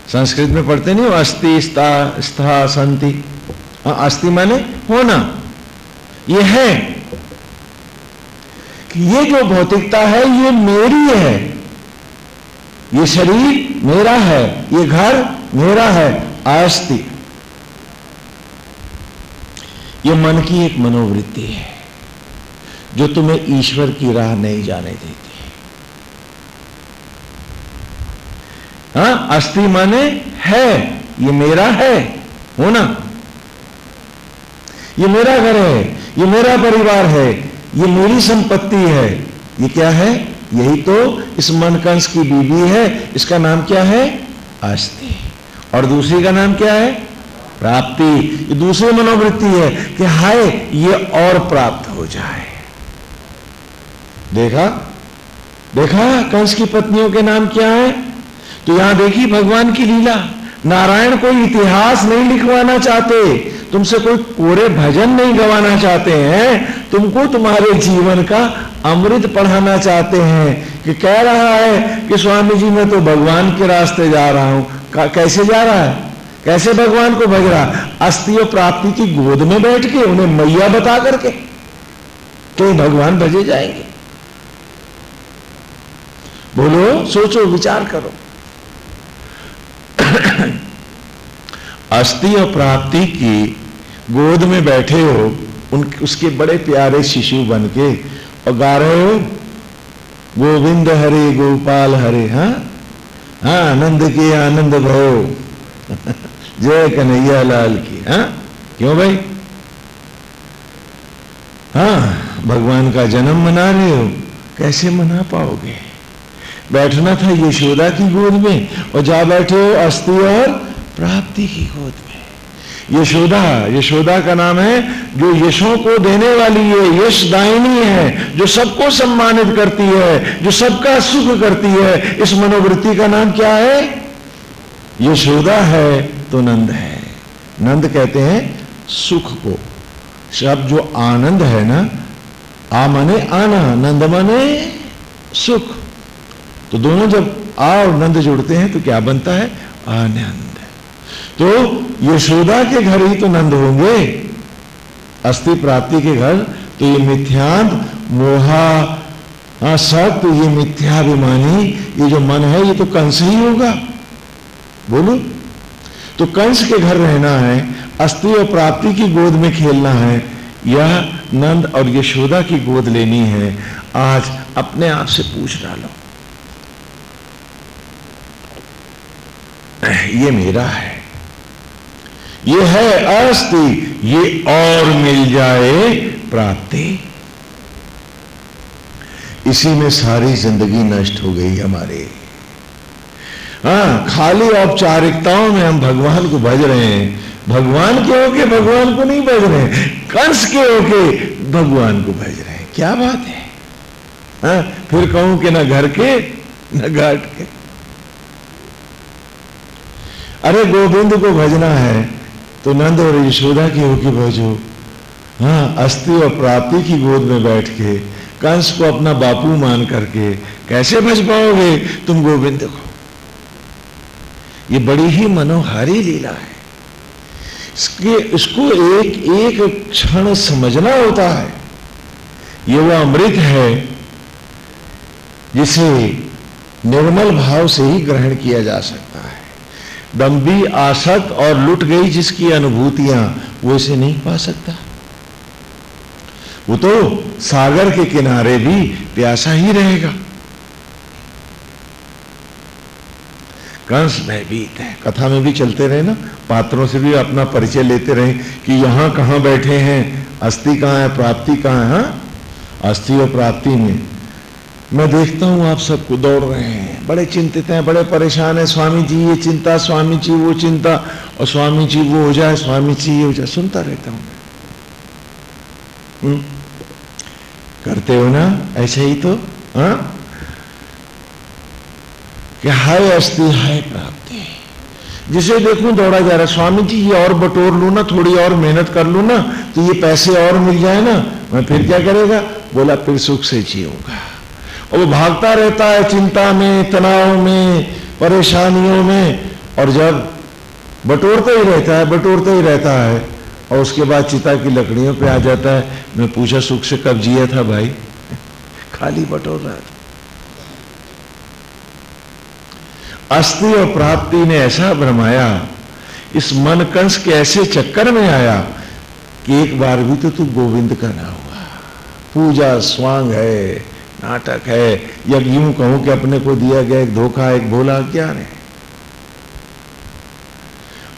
संस्कृत में पढ़ते नहीं अस्थि स्था स्था, संति। हाँ अस्थि माने होना। ये है कि ये जो भौतिकता है, ये मेरी है। ये शरीर मेरा है, ये घर मेरा है अस्थि ये मन की एक मनोवृत्ति है, जो तुम्हें ईश्वर की राह नहीं जाने देती। हाँ अस्थि माने है, ये मेरा है होना ये मेरा घर है, ये मेरा परिवार है, ये मेरी संपत्ति है, ये क्या है? यही तो इस मनकंस की बीबी है, इसका नाम क्या है? अस्थि। और दूसरी का नाम क्या है? प्राप्ति। ये दूसरी मनोवृत्ति है कि हाय, ये और प्राप्त हो जाए। देखा? देखा? कंस की पत्नियों के नाम क्या है? तो यहाँ देखी भगवान की लीला। नारायण कोई इतिहास नहीं लिखवाना चाहते, तुमसे कोई पूरे भजन नहीं गवाना चाहते हैं, तुमको तुम्हारे जीवन का अमृत पढ़ाना चाहते हैं कि कह रहा है कि स्वामी जी मैं तो भगवान के रास्ते जा रहा हूँ। कैसे जा रहा है? कैसे भगवान को भज रहा? अस्थि और प्राप्ति की गोद में बैठ के, उन्हें मैया बता करके तो भगवान भजे जाएँगे। बोलो, सोचो, विचार करो। अस्थि और प्राप्ति की गोद में बैठे हो, उन, उसके बड़े प्यारे शिशु बन के और गा रहे हो, गोविंद हरे, गोपाल हरे हाँ? हाँ आनंद के आनंद भो। जय कन्हैया लाल की हाँ? क्यों भाई? हाँ भगवान का जन्म मना रहे हो, कैसे मना पाओगे? बैठना था यशोदा की गोद में और जा बैठे हो अस्थि और प्राप्ति की गोद में। यशोदा यशोदा का नाम है, जो यशों को देने वाली है, यश दायनी है, जो सबको सम्मानित करती है, जो सबका सुख करती है। इस मनोवृत्ति का नाम क्या है? यशोदा है तो नंद है। नंद कहते हैं सुख को। शब्द जो आनंद है ना, आ मने आना, नंद मने सुख। तो दोनों जब आ और नंद जुड़ते हैं तो क्या बनता है? आनंद। तो यशोदा के घर ही तो नंद होंगे। अस्थि प्राप्ति के घर तो ये मिथ्यांत, मोहा हाँ सब तो ये मिथ्याभिमानी, ये जो मन है, ये तो कंस ही होगा। बोलो। तो कंस के घर रहना है, अस्थि और प्राप्ति की गोद में खेलना है, यह नंद और यशोदा की गोद लेनी है। आज अपने आप से पूछ डालो। ये मेरा है। ये है अस्थि ये और मिल जाए प्राप्ति। इसी में सारी ज़िंदगी नष्ट हो गई हमारी। हाँ खाली औपचारिकताओं में हम भगवान को भज रहे हैं। भगवान के होके भगवान को नहीं भज रहे कंस के होके भगवान को भज रहे हैं। क्या बात है? हाँ फिर कहूँ कि ना घर के, ना घाट के। अरे गोविंद को भजना है तो नंद और यशोदा की होगी भजो। हाँ अस्थि और प्राप्ति की गोद में बैठ के, कंस को अपना बापू मान करके, कैसे भज पाओगे तुम गोविंद को? ये बड़ी ही मनोहारी लीला है। इसके, इसको एक एक क्षण समझना होता है। ये वो अमृत है, जिसे निर्मल भाव से ही ग्रहण किया जा सकता दम्बी आसक्त और लुट गई जिसकी अनुभूतियाँ वो इसे नहीं पा सकता। वो तो सागर के किनारे भी प्यासा ही रहेगा। कंस भयभीत है कथा में भी चलते रहे ना, पात्रों से भी अपना परिचय लेते रहे कि यहाँ कहाँ बैठे हैं, अस्थि कहाँ है, प्राप्ति कहाँ है हाँ? अस्थि और प्राप्ति में मैं देखता हूँ आप सबको दौड़ रहे हैं। बड़े चिंतित हैं, बड़े परेशान हैं। स्वामी जी ये चिंता स्वामी जी वो चिंता। और स्वामी जी वो हो जाए स्वामी जी ये हो जाए। सुनता रहता हूँ हम्म? करते हो ना? ऐसे ही तो हा? कि हाय अस्थि हाय प्राप्ति। जिसे देखूँ दौड़ा जा रहा। स्वामी जी ये और बटोर लू ना, थोड़ी और मेहनत कर लू ना तो ये पैसे और मिल जाए ना। मैं फिर क्या करेगा? बोला, फिर सुख से जीऊँगा। और वो भागता रहता है चिंता में, तनाव में, परेशानियों में, और जब बटोरता ही रहता है, बटोरता ही रहता है, और उसके बाद चिता की लकड़ियों पे आ जाता है, मैं पूछा, सुख से कब जिया था भाई? खाली बटोर रहा था। अस्थि और प्राप्ति ने ऐसा भ्रमाया, इस मन कंस के ऐसे चक्कर में आया कि एक बार भी तो तू गोविंद का ना हुआ। पूजा स्वांग है नाटक है। या यूँ कहूँ कि अपने को दिया गया एक धोखा, एक भोला ज्ञान है?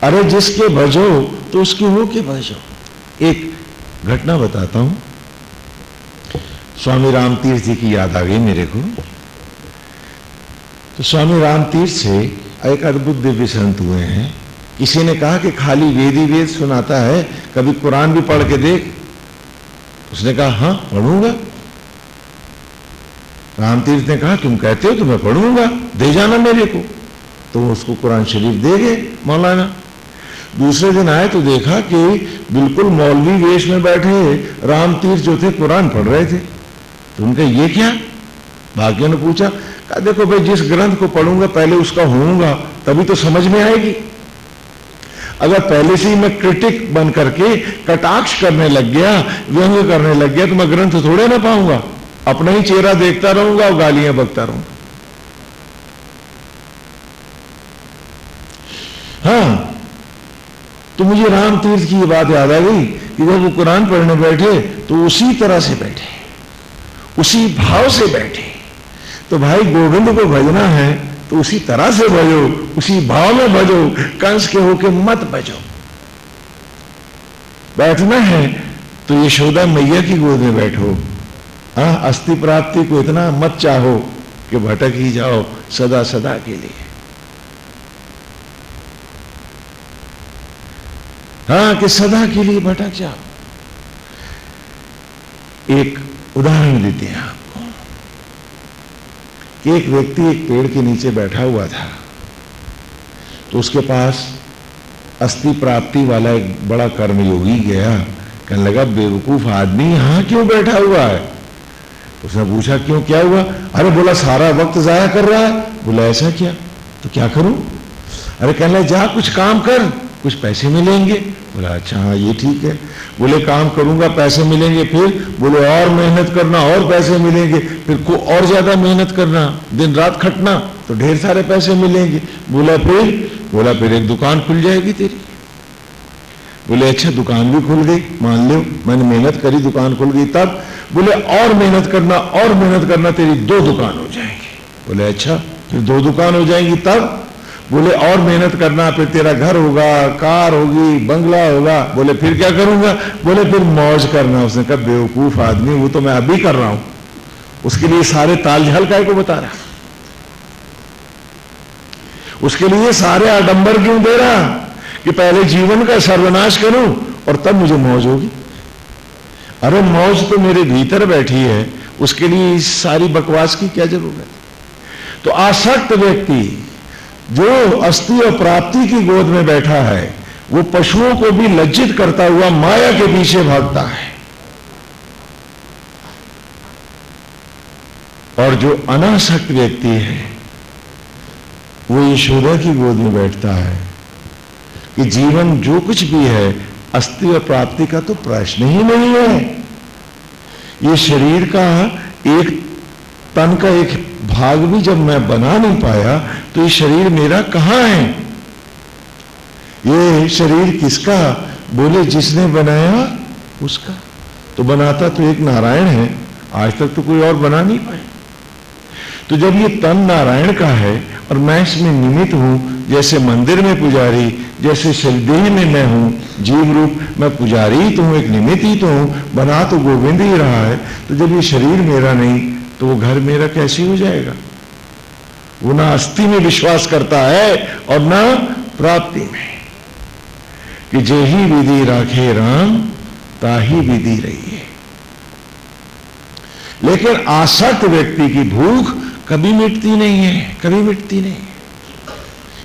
अरे जिसके भजो तो उसके हो के भजो एक घटना बताता हूँ। स्वामी राम तीर्थ जी की याद आ गई मेरे को। तो स्वामी राम तीर्थ से एक अद्भुत दिव्य संत हुए हैं। किसी ने कहा कि खाली वेदी वेद सुनाता है, कभी कुरान भी पढ़ के देख। उसने कहा, हाँ, पढ़ूँगा। रामतीर्थ ने कहा, तुम कहते हो तो मैं पढ़ूँगा, दे जाना मेरे को। तो उसको कुरान शरीफ दे गए, मौलाना। दूसरे दिन आए तो देखा कि बिल्कुल मौलवी वेश में बैठे राम तीर्थ जो थे, कुरान पढ़ रहे थे। तो उनका ये क्या? बाकियों ने पूछा, कहा, देखो भाई, जिस ग्रंथ को पढ़ूँगा, पहले उसका होऊँगा, तभी तो समझ में आएगी। अगर पहले से ही मैं क्रिटिक बन करके कटाक्ष करने लग गया, व्यंग करने लग गया तो मैं ग्रंथ थोड़े ना पाऊँगा। अपना ही चेहरा देखता रहूँगा और गालियाँ बकता रहूँगा। हाँ तो मुझे राम तीर्थ की बात याद आ गई कि जब वो कुरान पढ़ने बैठे तो उसी तरह से बैठे, उसी भाव से बैठे। तो भाई गोविंद को भजना है तो उसी तरह से भजो उसी भाव में भजो कंस के होके मत भजो बैठना है तो यशोदा मैया की गोद में बैठो। हाँ अस्थि प्राप्ति को इतना मत चाहो कि भटक ही जाओ सदा सदा के लिए। हाँ कि सदा के लिए भटक जाओ। एक उदाहरण देते हैं आपको। कि एक व्यक्ति एक पेड़ के नीचे बैठा हुआ था तो उसके पास अस्थि प्राप्ति वाला एक बड़ा कर्मयोगी गया। कहने लगा, बेवकूफ़ आदमी यहाँ क्यों बैठा हुआ है? उसने पूछा, क्यों, क्या हुआ? अरे, बोला, सारा वक्त जाया कर रहा है। बोला, ऐसा क्या? तो क्या करूँ? अरे, कहने जा, कुछ काम कर, कुछ पैसे मिलेंगे। बोला अच्छा हाँ ये ठीक है। बोले, काम करूँगा, पैसे मिलेंगे फिर? बोले, और मेहनत करना, और पैसे मिलेंगे, फिर को और ज़्यादा मेहनत करना, दिन रात खटना तो ढेर सारे पैसे मिलेंगे। बोला, फिर? बोला, फिर एक दुकान खुल जाएगी तेरी। बोले अच्छा दुकान भी खुल गई, मान लो, मैंने मेहनत करी, दुकान खुल गई तब। बोले, और मेहनत करना, और मेहनत करना, तेरी दो दुकान हो जाएगी। बोले अच्छा फिर दो दुकान हो जाएँगी तब? बोले, और मेहनत करना, फिर तेरा घर होगा, कार होगी, बंगला होगा। बोले, फिर क्या करूँगा? बोले, फिर मौज करना। उसने कहा, बेवकूफ़ आदमी वो तो मैं अभी कर रहा हूँ। उसके लिए सारे तालझाल काय को बता रहा। उसके लिए सारे आडंबर क्यों दे रहा? कि पहले जीवन का सर्वनाश करूँ और तब मुझे मौज होगी। अरे मौज तो मेरे भीतर बैठी है, उसके लिए इस सारी बकवास की क्या ज़रूरत? तो आसक्त व्यक्ति जो अस्थि और प्राप्ति की गोद में बैठा है, वो पशुओं को भी लज्जित करता हुआ माया के पीछे भागता है। और जो अनासक्त व्यक्ति है, वो यशोदा की गोद में बैठता है। कि जीवन जो कुछ भी है और प्राप्ति का तो प्रश्न ही नहीं है। ये शरीर का एक तन का एक भाग भी जब मैं बना नहीं पाया तो ये शरीर मेरा कहाँ है? ये शरीर किसका? बोले, जिसने बनाया उसका। तो बनाता तो एक नारायण है, आज तक तो कोई और बना नहीं पाए तो जब ये तन नारायण का है और मैं इसमें निमित हूँ, जैसे मंदिर में पुजारी, जैसे शरीर में मैं हूँ, जीव रूप, मैं पुजारी ही तो हूँ, एक निमित ही तो हूँ, बना तो गोविंद ही रहा है तो जब ये शरीर मेरा नहीं तो वो घर मेरा कैसे हो जाएगा? वो ना अस्थि में विश्वास करता है और ना प्राप्ति में। कि जे ही विधि राखे राम ताही विधि रही है लेकिन आसक्त व्यक्ति की भूख कभी मिटती नहीं है, कभी मिटती नहीं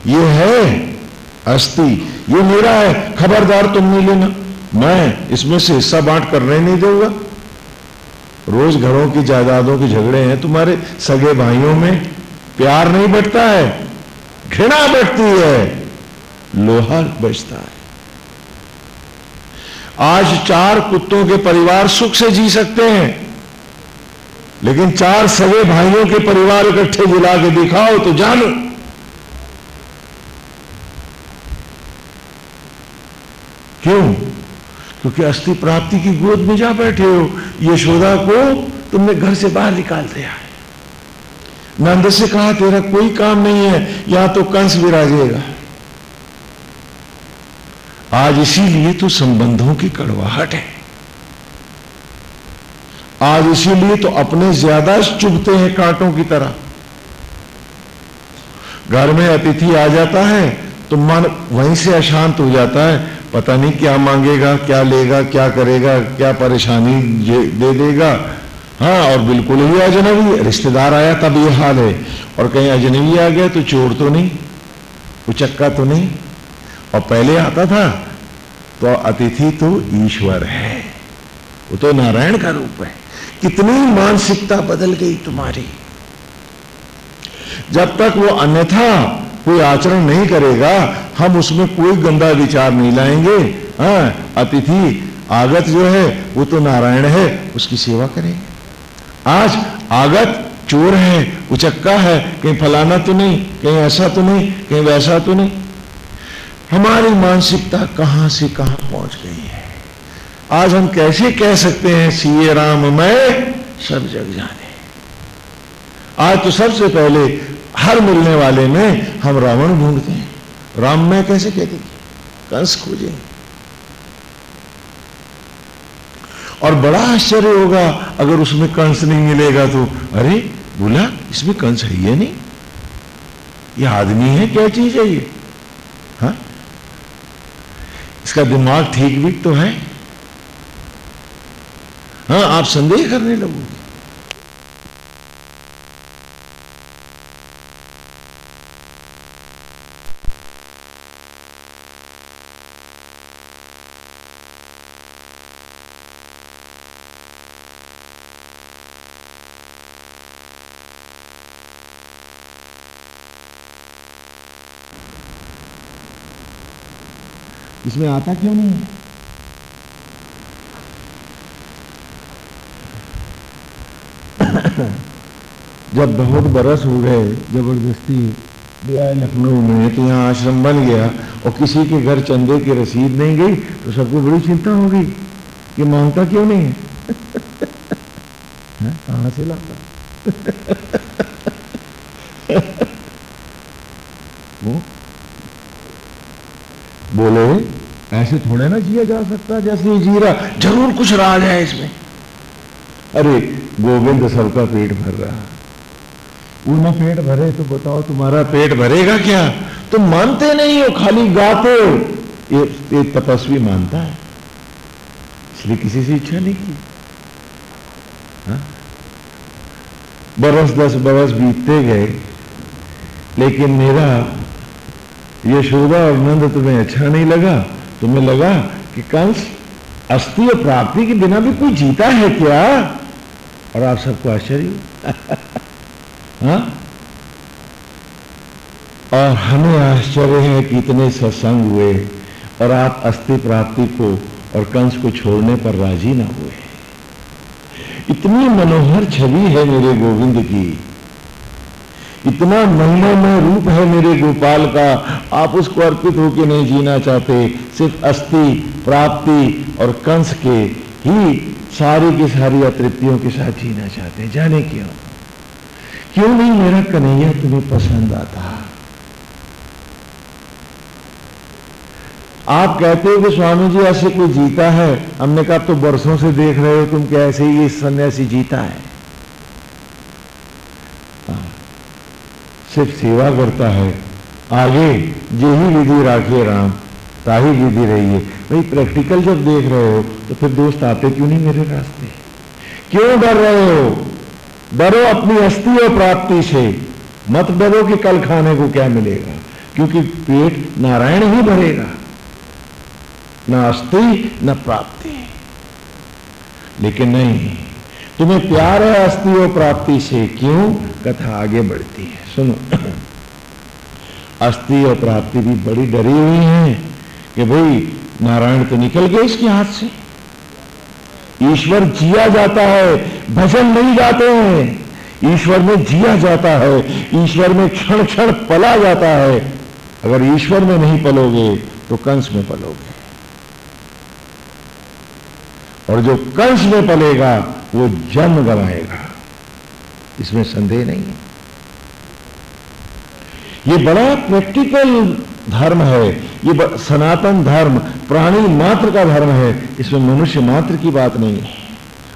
ये है अस्थि ये मेरा है, खबरदार तुम नहीं लेना। मैं इसमें से हिस्सा बांट करने नहीं दूँगा। रोज घरों की जायदादों के झगड़े हैं, तुम्हारे सगे भाइयों में प्यार नहीं बढ़ता है, घृणा बढ़ती है, लोहा बचता है। आज चार कुत्तों के परिवार सुख से जी सकते हैं लेकिन चार सगे भाइयों के परिवार इकट्ठे जिला के दिखाओ तो जानो। क्यों? क्योंकि अस्थि प्राप्ति की गोद में जा बैठे हो। यशोदा को तुमने घर से बाहर निकाल दिया है। नंद से कहा, तेरा कोई काम नहीं है, यहाँ तो कंस विराजेगा आज इसीलिए तो संबंधों की कड़वाहट है। आज इसीलिए तो अपने ज़्यादा चुभते हैं कांटों की तरह। घर में अतिथि आ जाता है तो मन वहीं से अशांत हो जाता है। पता नहीं क्या मांगेगा, क्या लेगा, क्या करेगा, क्या परेशानी दे देगा। हाँ और बिल्कुल ही अजनबी, रिश्तेदार आया तब ये हाल है। और कहीं अजनबी आ गया तो चोर तो नहीं उचक्का तो नहीं। और पहले आता था तो अतिथि तो ईश्वर है। वो तो नारायण का रूप है। कितनी मानसिकता बदल गई तुम्हारी। जब तक वो अन्यथा कोई आचरण नहीं करेगा, हम उसमें कोई गंदा विचार नहीं लाएँगे। हाँ अतिथि, आगत जो है, वो तो नारायण है, उसकी सेवा करेंगे आज आगत चोर है, उचक्का है, कहीं फलाना तो नहीं, कहीं ऐसा तो नहीं, कहीं वैसा तो नहीं। हमारी मानसिकता कहाँ से कहाँ पहुँच गई है? आज हम कैसे कह सकते हैं, सीए राम मैं, सब जग जाने। आज तो सबसे पहले हर मिलने वाले में हम रावण ढूंढते हैं। राम मैं कैसे कह देंगे कंस खोजेंगे और बड़ा आश्चर्य होगा अगर उसमें कंस नहीं मिलेगा तो। अरे, बोला, इसमें कंस है ये नहीं? ये आदमी है, क्या चीज़ है ये? हा? इसका दिमाग ठीक भी तो है। हाँ आप संदेह करने लगोगे। इसमें आता क्यों नहीं? है जब बहुत बरस हो गए, ज़बरदस्ती गया लखनऊ में तो यहाँ आश्रम बन गया और किसी के घर चंदे की रसीद नहीं गई तो सबको बड़ी चिंता हो गई कि माँगता क्यों नहीं है? कहाँ से लाता? वो? बोले, ऐसे थोड़े ना जिया जा सकता, जैसे जीरा, ज़रूर कुछ राज है इसमें। अरे गोविंद सबका पेट भर रहा वो ना पेट भरे तो बताओ तुम्हारा पेट भरेगा क्या? तुम मानते नहीं हो खाली गाते हो। ये, ये तपस्वी मानता है। इसलिए किसी से इच्छा नहीं की। हा? बरस दस बरस बीतते गए लेकिन मेरा यशोदा और नंद तुम्हें अच्छा नहीं लगा। तुम्हें लगा कि कंस अस्थि और प्राप्ति के बिना भी कोई जीता है क्या? और आप सबको आश्चर्य हाँ? और हमें आश्चर्य है कि इतने सत्संग हुए और आप अस्थि प्राप्ति को और कंस को छोड़ने पर राज़ी ना हुए। इतनी मनोहर छवि है मेरे गोविंद की। इतना महिमामय रूप है मेरे गोपाल का, आप उसको अर्पित होकर नहीं जीना चाहते, सिर्फ़ अस्थि, प्राप्ति और कंस के ही सारी की सारी अतृप्तियों के साथ जीना चाहते हैं। जाने क्यों? क्यों नहीं मेरा कन्हैया तुम्हें पसंद आता? आप कहते हो कि स्वामी जी ऐसे कोई जीता है? हमने कहा तो बरसों से देख रहे हो तुम ऐसे ही सन्यासी जीता है? सिर्फ़ सेवा करता है। आगे यही विधि राखिए राम। ताही विधि रही है। भाई प्रैक्टिकल जब देख रहे हो तो फिर दोस्त आते क्यों नहीं मेरे रास्ते? क्यों डर रहे हो? डरो अपनी अस्थि और प्राप्ति से। मत डरो कि कल खाने को क्या मिलेगा, क्योंकि पेट नारायण ही भरेगा। ना अस्थि, न प्राप्ति। लेकिन नहीं, तुम्हें प्यार है अस्थि और प्राप्ति से, क्यों? कथा आगे बढ़ती है। सुनो। अस्थि और प्राप्ति भी बड़ी डरी हुई है। कि भाई, नारायण तो निकल गए इसके हाथ से। ईश्वर जिया जाता है, भजन नहीं जाते हैं। ईश्वर में जिया जाता है, ईश्वर में क्षण क्षण पला जाता है। अगर ईश्वर में नहीं पलोगे तो कंस में पलोगे। और जो कंस में पलेगा, वो जन्म गवाएगा। इसमें संदेह नहीं है। ये बड़ा प्रैक्टिकल धर्म है। ये सनातन धर्म, प्राणी मात्र का धर्म है। इसमें मनुष्य मात्र की बात नहीं है।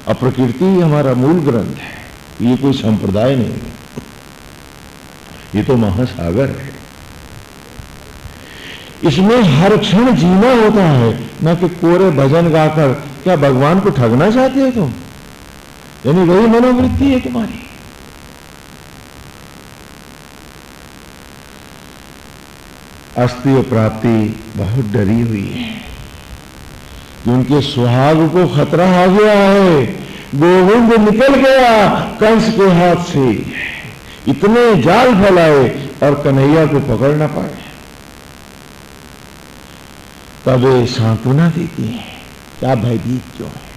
और प्रकृति हमारा मूल ग्रंथ है। ये कोई संप्रदाय नहीं है। ये तो महासागर है। इसमें हर क्षण जीना होता है। ना कि कोरे भजन गाकर क्या भगवान को ठगना चाहते हो तुम? यानी वही मनोवृत्ति है तुम्हारी। अस्त्य प्राप्ति बहुत डरी हुई है। उनके सुहाग को खतरा आ गया है। गोविंद निकल गया कंस के हाथ से। इतने जाल फैलाए और कन्हैया को पकड़ ना पाए। तब वे सांत्वना देती है, क्या भयभीत क्यों है?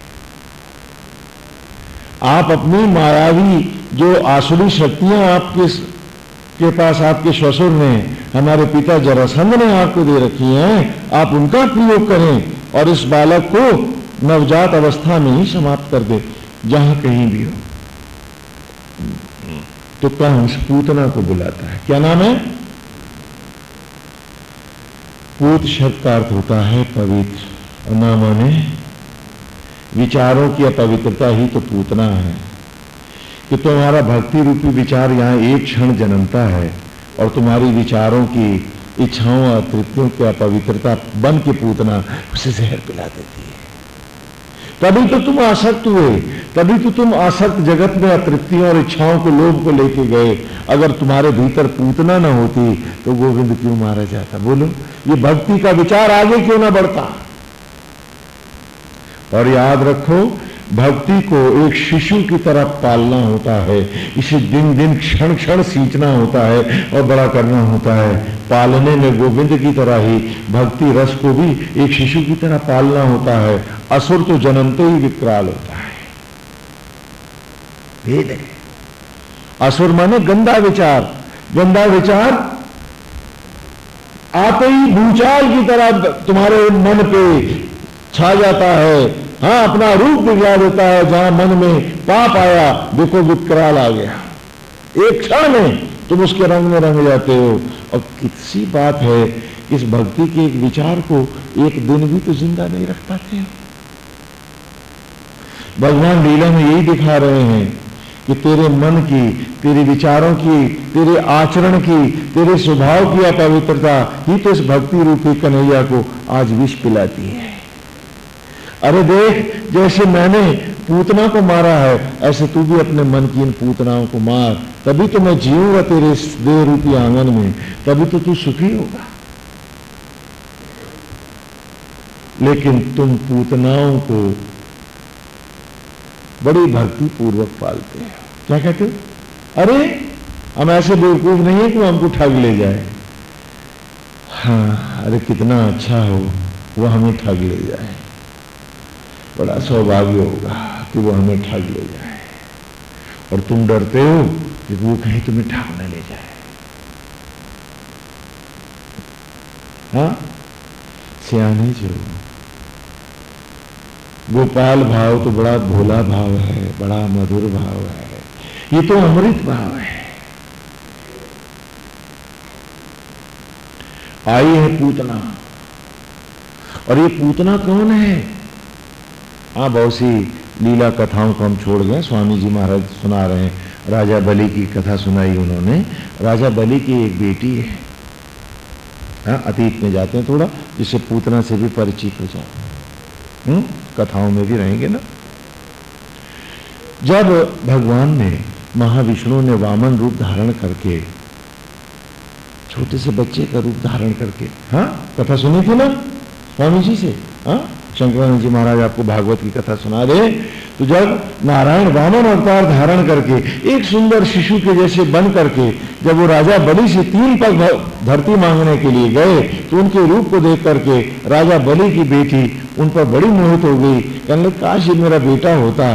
आप अपनी मायावी जो आसुरी शक्तियाँ आपके के पास आपके ससुर ने हमारे पिता जरासंध ने आपको दे रखी हैं। आप उनका प्रयोग करें और इस बालक को नवजात अवस्था में ही समाप्त कर दे, जहाँ कहीं भी हो। तो कंस पूतना को बुलाता है। क्या नाम है? पूत शब्द का अर्थ होता है पवित्र। और ना, विचारों की अपवित्रता ही तो पूतना है। कि तुम्हारा भक्ति रूपी विचार यहाँ एक क्षण जन्मता है। और तुम्हारी विचारों की इच्छाओं और तृप्तियों की अपवित्रता बन के पूतना उसे जहर पिला देती है। तभी तो तुम आसक्त हुए, तभी तो तुम आसक्त जगत में अतृप्तियों और इच्छाओं को लोभ को लेके गए। अगर तुम्हारे भीतर पूतना ना होती तो गोविंद क्यों मारा जाता? बोलो, ये भक्ति का विचार आगे क्यों ना बढ़ता? और याद रखो भक्ति को एक शिशु की तरह पालना होता है। इसे दिन दिन क्षण क्षण सींचना होता है और बड़ा करना होता है। पालने में गोविंद की तरह ही भक्ति रस को भी एक शिशु की तरह पालना होता है। असुर तो जन्मते ही विकराल होता है। भेद है। असुर माने गंदा विचार। गंदा विचार आते ही भूचाल की तरह तुम्हारे मन पे छा जाता है। हाँ अपना रूप दिखला देता है, जहाँ मन में पाप आया, देखो विकराल आ गया। एक क्षण में तुम उसके रंग में रंग जाते हो। और किसी बात है, इस भक्ति के एक विचार को एक दिन भी तो ज़िंदा नहीं रख पाते हो। भगवान लीला में यही दिखा रहे हैं कि तेरे मन की, तेरे विचारों की, तेरे आचरण की, तेरे स्वभाव की अपवित्रता ही तो इस भक्ति रूपी कन्हैया को आज विष पिलाती है। अरे देख, जैसे मैंने पूतना को मारा है, ऐसे तू भी अपने मन की इन पूतनाओं को मार। तभी तो मैं जीऊँगा तेरे देह रूपी आँगन में। तभी तो तू सुखी होगा। लेकिन तुम पूतनाओं को बड़ी भक्ति पूर्वक पालते हैं। क्या कहते हो? अरे, हम ऐसे बेवकूफ़ नहीं है कि हमको ठग ले जाए। हाँ अरे कितना अच्छा हो, वो हमें ठग ले जाए। बड़ा सौभाग्य होगा कि वो हमें ठग ले जाए। और तुम डरते हो कि वो कहीं तुम्हें ठग न ले जाए। हाँ? सियाने जो। गोपाल भाव तो बड़ा भोला भाव है, बड़ा मधुर भाव है। ये तो अमृत भाव है। आई है पूतना। और ये पूतना कौन है? हाँ बहुत सी लीला कथाओं को हम छोड़ गए स्वामी जी महाराज सुना रहे हैं। राजा बलि की कथा सुनाई उन्होंने। राजा बलि की एक बेटी है। हाँ अतीत में जाते हैं थोड़ा, जिससे पूतना से भी परिचित हो जाए। हम्म कथाओं में भी रहेंगे ना। जब भगवान ने, महाविष्णु ने वामन रूप धारण करके, छोटे से बच्चे का रूप धारण करके हाँ कथा सुनी थी ना? स्वामी जी से हाँ? शंकरानंद जी महाराज आपको भागवत की कथा सुना रहे तो जब नारायण वामन अवतार धारण करके, एक सुंदर शिशु के जैसे बन करके, जब वो राजा बलि से तीन पग धरती मांगने के लिए गए तो उनके रूप को देख करके राजा बलि की बेटी उन पर बड़ी मोहित हो गई। कहने काश ये मेरा बेटा होता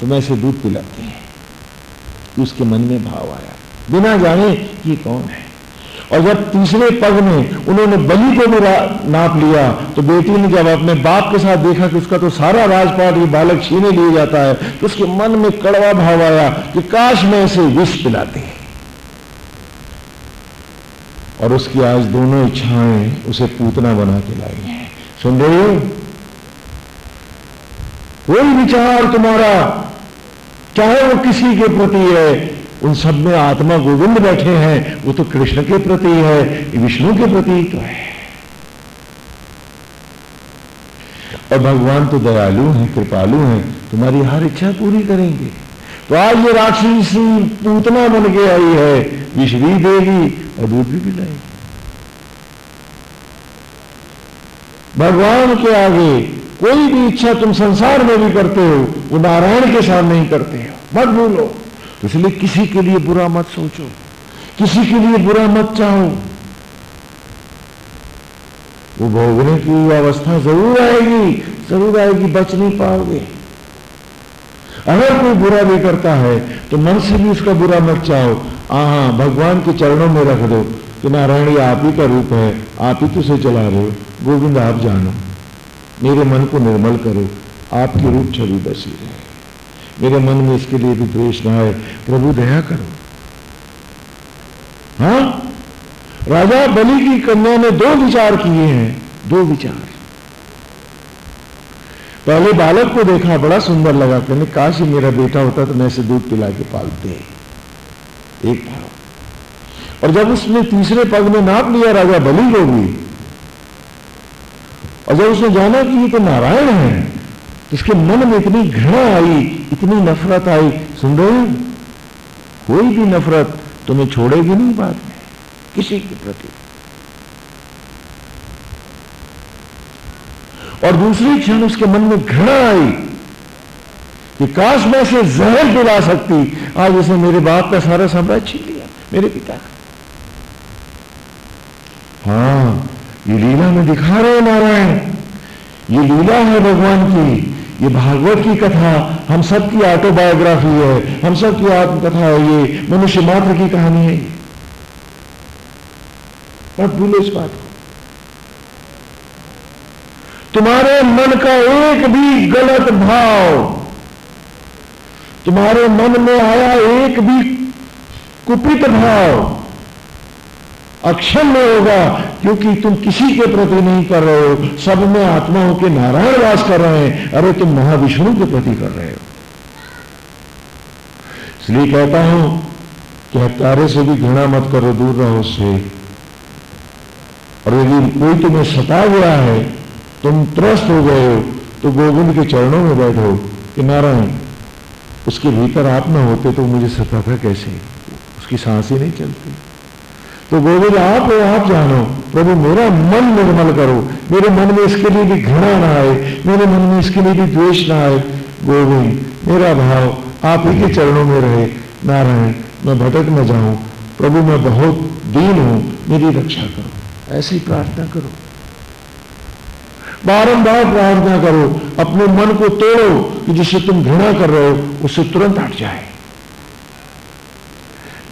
तो मैं इसे दूध पिलाती। उसके मन में भाव आया। बिना जाने कि कौन है? और जब तीसरे पग में उन्होंने बलि को भी नाप लिया तो बेटी ने जब अपने बाप के साथ देखा कि उसका तो सारा राजपाट ये बालक छीने लिए जाता है तो उसके मन में कड़वा भाव आया कि काश में इसे विष पिलाते। और उसकी आज दोनों इच्छाएँ उसे पूतना बना के लाई हैं। सुन रहे हो? कोई विचार तुम्हारा, चाहे वो किसी के प्रति है उन सब में आत्मा गोविंद बैठे हैं, वो तो कृष्ण के प्रति है, विष्णु के प्रति तो है। और भगवान तो दयालु हैं, कृपालु हैं, तुम्हारी हर इच्छा पूरी करेंगे। तो आज ये राक्षसी पूतना बन के आई है विष भी देगी और दूध भी पिलाएगी। भगवान के आगे कोई भी इच्छा तुम संसार में भी करते हो, वो नारायण के सामने ही करते हो। मत भूलो। तो इसलिए किसी के लिए बुरा मत सोचो। किसी के लिए बुरा मत चाहो। वो भोगने की अवस्था ज़रूर आएगी ज़रूर आएगी, बच नहीं पाओगे। अगर कोई बुरा भी करता है तो मन से भी उसका बुरा मत चाहो। हाँ भगवान के चरणों में रख दो कि नारायण ये आप ही का रूप है, आप ही तो से चला रहे हो। गोविंद, आप जानो। मेरे मन को निर्मल करो। आपकी रूप छवि बसी रहे। मेरे मन में इसके लिए भी द्वेष ना आए। प्रभु, दया करो। हाँ? राजा बलि की कन्या ने दो विचार किए हैं। दो विचार। पहले बालक को देखा, बड़ा सुंदर लगा। कहने, काश मेरा बेटा होता तो मैं इसे दूध पिला के पालते। एक भाव और जब उसने तीसरे पग में नाप लिया, राजा बलि को भी और जब उसने जाना कि ये तो नारायण है उसके मन में इतनी घृणा आई, इतनी नफरत आई सुन रहे हो कोई भी नफरत तुम्हें छोड़ेगी नहीं बाद में, किसी के प्रति। और दूसरी क्षण उसके मन में घृणा आई कि काश मैं से जहर दिला सकती, आज उसने मेरे बाप का सारा साम्राज्य छीन लिया, मेरे पिता का। हाँ ये लीला में दिखा रहे नारायण, ये लीला है भगवान की। ये भागवत की कथा, हम सब की ऑटोबायोग्राफी है, हम सब की आत्मकथा है ये, मनुष्य मात्र की कहानी है मत भूलो इस बात को। तुम्हारे मन का एक भी गलत भाव, तुम्हारे मन में आया एक भी कुपित भाव अक्षम में होगा, क्योंकि तुम किसी के प्रति नहीं कर रहे हो। सब में आत्माओं के नारायण वास कर रहे हैं। अरे, तुम महाविष्णु के प्रति कर रहे हो। इसलिए कहता हूँ कि हत्यारे से भी घृणा मत करो, दूर रहो उससे। और यदि कोई तुम्हें सता गया है, तुम त्रस्त हो गए हो तो गोविंद के चरणों में बैठो कि नारायण, उसके भीतर आप ना होते तो मुझे सताता कैसे? उसकी सांस ही नहीं चलती। तो गोविंद आप हो आप जानो, प्रभु मेरा मन निर्मल करो। मेरे मन में इसके लिए भी घृणा ना आए, मेरे मन में इसके लिए भी द्वेष ना आए। गोविंद, मेरा भाव, आप ही के चरणों में रहे। नारायण, मैं भटक न जाऊँ। प्रभु, मैं बहुत दीन हूँ, मेरी रक्षा करो। ऐसी प्रार्थना करो। बारंबार प्रार्थना करो। अपने मन को तोड़ो कि जिससे तुम घृणा कर रहे हो, उससे तुरंत हट जाए।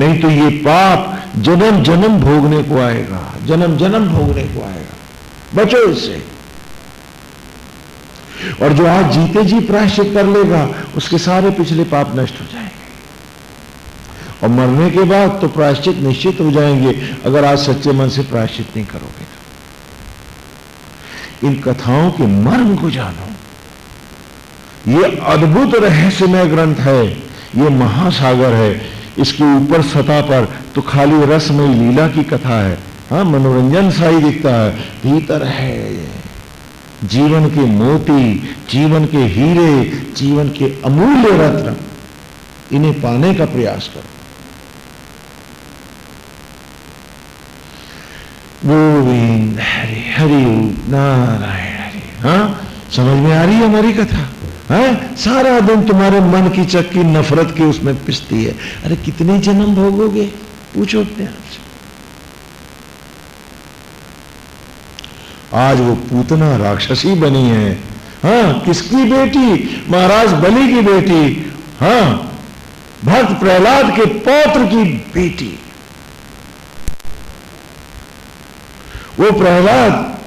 नहीं तो ये पाप जन्म जन्म भोगने को आएगा, जन्म जन्म भोगने को आएगा। बचो इससे और जो आज जीते जी प्रायश्चित कर लेगा, उसके सारे पिछले पाप नष्ट हो जाएँगे। और मरने के बाद तो प्रायश्चित निश्चित हो जाएँगे, अगर आज सच्चे मन से प्रायश्चित नहीं करोगे इन कथाओं के मर्म को जानो। ये अद्भुत रहस्यमय ग्रंथ है, ये महासागर है इसके ऊपर सतह पर तो खाली रसमय लीला की कथा है। हाँ मनोरंजन सा ही दिखता है। भीतर है जीवन के मोती, जीवन के हीरे, जीवन के अमूल्य रत्न। इन्हें पाने का प्रयास करो। गोविंद हरि हरि, नारायण हरि। हाँ समझ में आ रही है हमारी कथा? है? सारा दिन तुम्हारे मन की चक्की, नफरत की उसमें पिसती है। अरे, कितने जन्म भोगोगे? पूछो अपने आप से। आज वो पूतना राक्षसी बनी है। हाँ किसकी बेटी? महाराज बलि की बेटी। हाँ भक्त प्रहलाद के पौत्र की बेटी। वो प्रहलाद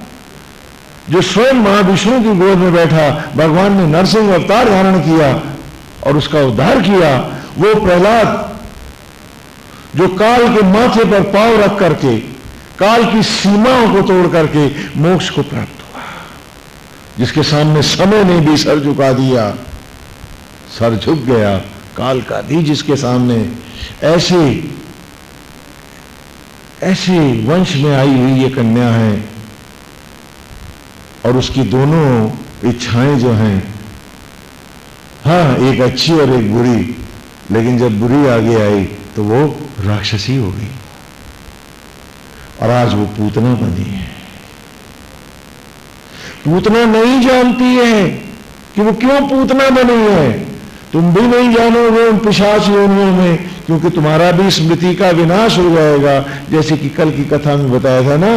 जो स्वयं महाविष्णु की गोद में बैठा, भगवान ने नरसिंह अवतार धारण किया और उसका उद्धार किया, वो प्रहलाद, जो काल के माथे पर पाँव रख करके, काल की सीमाओं को तोड़ करके मोक्ष को प्राप्त हुआ, जिसके सामने समय ने भी सर झुका दिया। सर झुक गया, काल का भी जिसके सामने ऐसे ऐसे वंश में आई हुई ये कन्या है और उसकी दोनों इच्छाएँ जो हैं हाँ एक अच्छी और एक बुरी, लेकिन जब बुरी आगे आई तो वो राक्षसी हो गई। और आज वो पूतना बनी है। पूतना नहीं जानती है कि वो क्यों पूतना बनी है। तुम भी नहीं जानोगे उन पिशाच योनियों में, क्योंकि तुम्हारा भी स्मृति का विनाश हो जाएगा। जैसे कि कल की कथा में बताया था ना,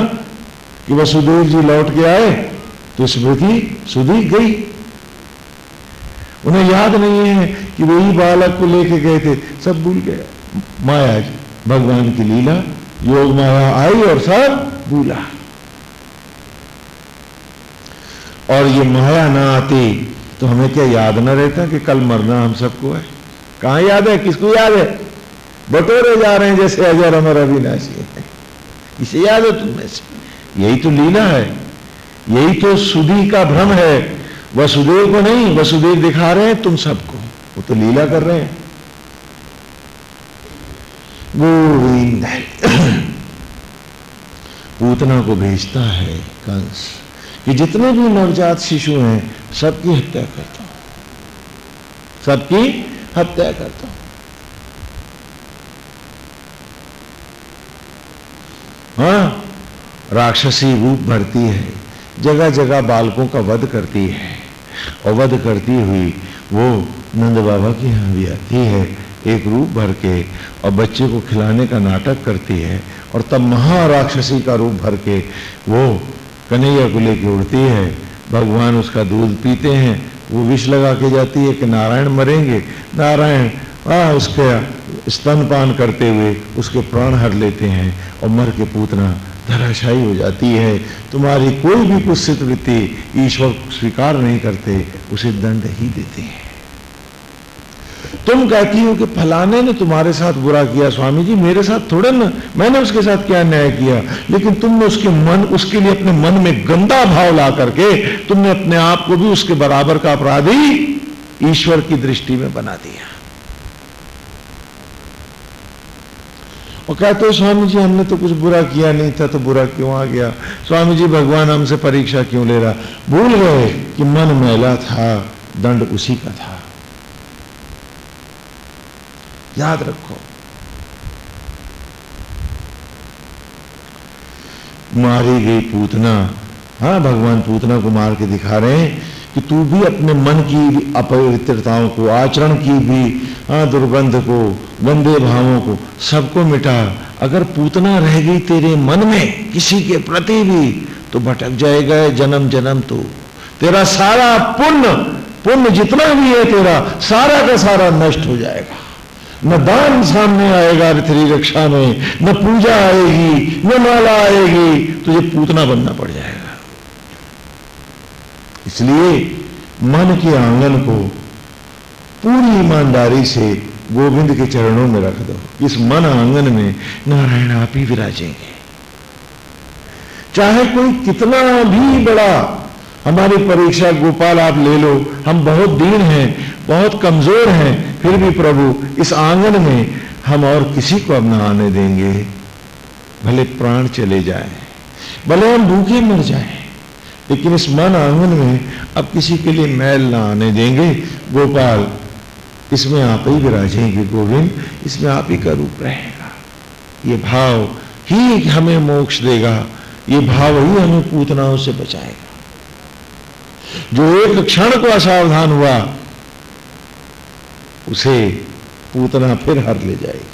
कि वसुदेव जी लौट के आए तो स्मृति सुधी गई। उन्हें याद नहीं है कि वही बालक को लेके गए थे। सब भूल गए। माया जी, भगवान की लीला, योग माया आई और सब भूला। और ये माया ना आती तो हमें क्या याद ना रहता कि कल मरना हम सबको है? कहाँ याद है? किसको याद है? बटोरे जा रहे हैं जैसे अजर अमर अविनाशी है। इसे याद है तुमने? से यही तो लीला है। यही तो सुधी का भ्रम है। वसुदेव को नहीं, वसुदेव दिखा रहे हैं तुम सबको। वो तो लीला कर रहे हैं। गोविंद पूतना को भेजता है कंस कि जितने भी नवजात शिशु हैं, सबकी हत्या करता हूँ। सबकी हत्या करता हूँ। हाँ राक्षसी रूप भरती है। जगह जगह बालकों का वध करती है। और वध करती हुई वो नंद बाबा की यहाँ भी आती है, एक रूप भर के, और बच्चे को खिलाने का नाटक करती है, और तब महाराक्षसी का रूप भर के वो कन्हैया को लेके उड़ती है। भगवान उसका दूध पीते हैं, वो विष लगा के जाती है कि नारायण मरेंगे। नारायण, आ, उसके स्तनपान करते हुए उसके प्राण हर लेते हैं, और मर के पूतना धराशायी हो जाती है। तुम्हारी कोई भी कुत्सित वृत्ति ईश्वर स्वीकार नहीं करते, उसे दंड ही देते हैं। तुम कहती हो कि फलाने ने तुम्हारे साथ बुरा किया, स्वामी जी, मेरे साथ थोड़े ना, मैंने उसके साथ क्या न्याय किया? लेकिन तुमने उसके मन, उसके लिए अपने मन में गंदा भाव ला करके तुमने अपने आप को भी उसके बराबर का अपराधी ईश्वर की दृष्टि में बना दिया। और कहते स्वामी जी, हमने तो कुछ बुरा किया नहीं था तो बुरा क्यों आ गया? स्वामी जी, भगवान हमसे परीक्षा क्यों ले रहा? भूल गए कि मन मैला था, दंड उसी का था। याद रखो। मारी गई पूतना। हाँ भगवान पूतना को मार के दिखा रहे हैं। कि तू भी अपने मन की अपवित्रताओं को, आचरण की भी हाँ दुर्गंध को, गंदे भावों को सबको मिटा। अगर पूतना रह गई तेरे मन में किसी के प्रति भी तो भटक जाएगा जन्म जन्म तो। तेरा सारा पुण्य पुण्य जितना भी है तेरा, सारा का सारा नष्ट हो जाएगा। न दान सामने आएगा तेरी रक्षा में, न पूजा आएगी, न माला आएगी, तुझे पूतना बनना पड़ जाएगा। इसलिए मन के आँगन को पूरी ईमानदारी से गोविंद के चरणों में रख दो। इस मन आँगन में नारायण आप ही विराजेंगे। चाहे कोई कितना भी बड़ा हमारी परीक्षा, गोपाल आप ले लो, हम बहुत दीन हैं, बहुत कमज़ोर हैं, फिर भी प्रभु, इस आँगन में हम और किसी को अब आने देंगे। भले प्राण चले जाए, भले हम भूखे मर जाए लेकिन इस मन आँगन में अब किसी के लिए मैल ना आने देंगे। गोपाल, इसमें आप ही विराजेंगे गोविंद, इसमें आप ही का रूप रहेगा। ये भाव ही हमें मोक्ष देगा। ये भाव ही हमें पूतनाओं से बचाएगा। जो एक क्षण को असावधान हुआ, उसे पूतना फिर हर ले जाएगी।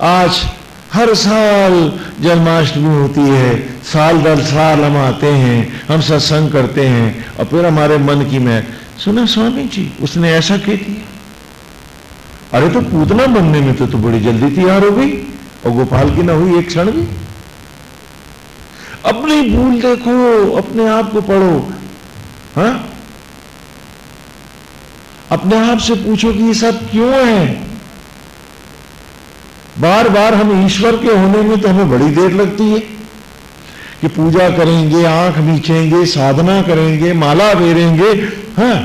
आज हर साल जन्माष्टमी होती है साल दर साल हम आते हैं हम सत्संग करते हैं और फिर हमारे मन की मैं सुना स्वामी जी उसने ऐसा कह दिया। अरे तो पूतना बनने में तो, तो बड़ी जल्दी तैयार हो गई और गोपाल की ना हुई एक क्षण भी। अपनी भूल देखो अपने आप को पढ़ो हा? अपने आप से पूछो कि ये सब क्यों है? बार बार हम ईश्वर के होने में तो हमें बड़ी देर लगती है कि पूजा करेंगे, आँख नीचेंगे साधना करेंगे, माला फेरेंगे हाँ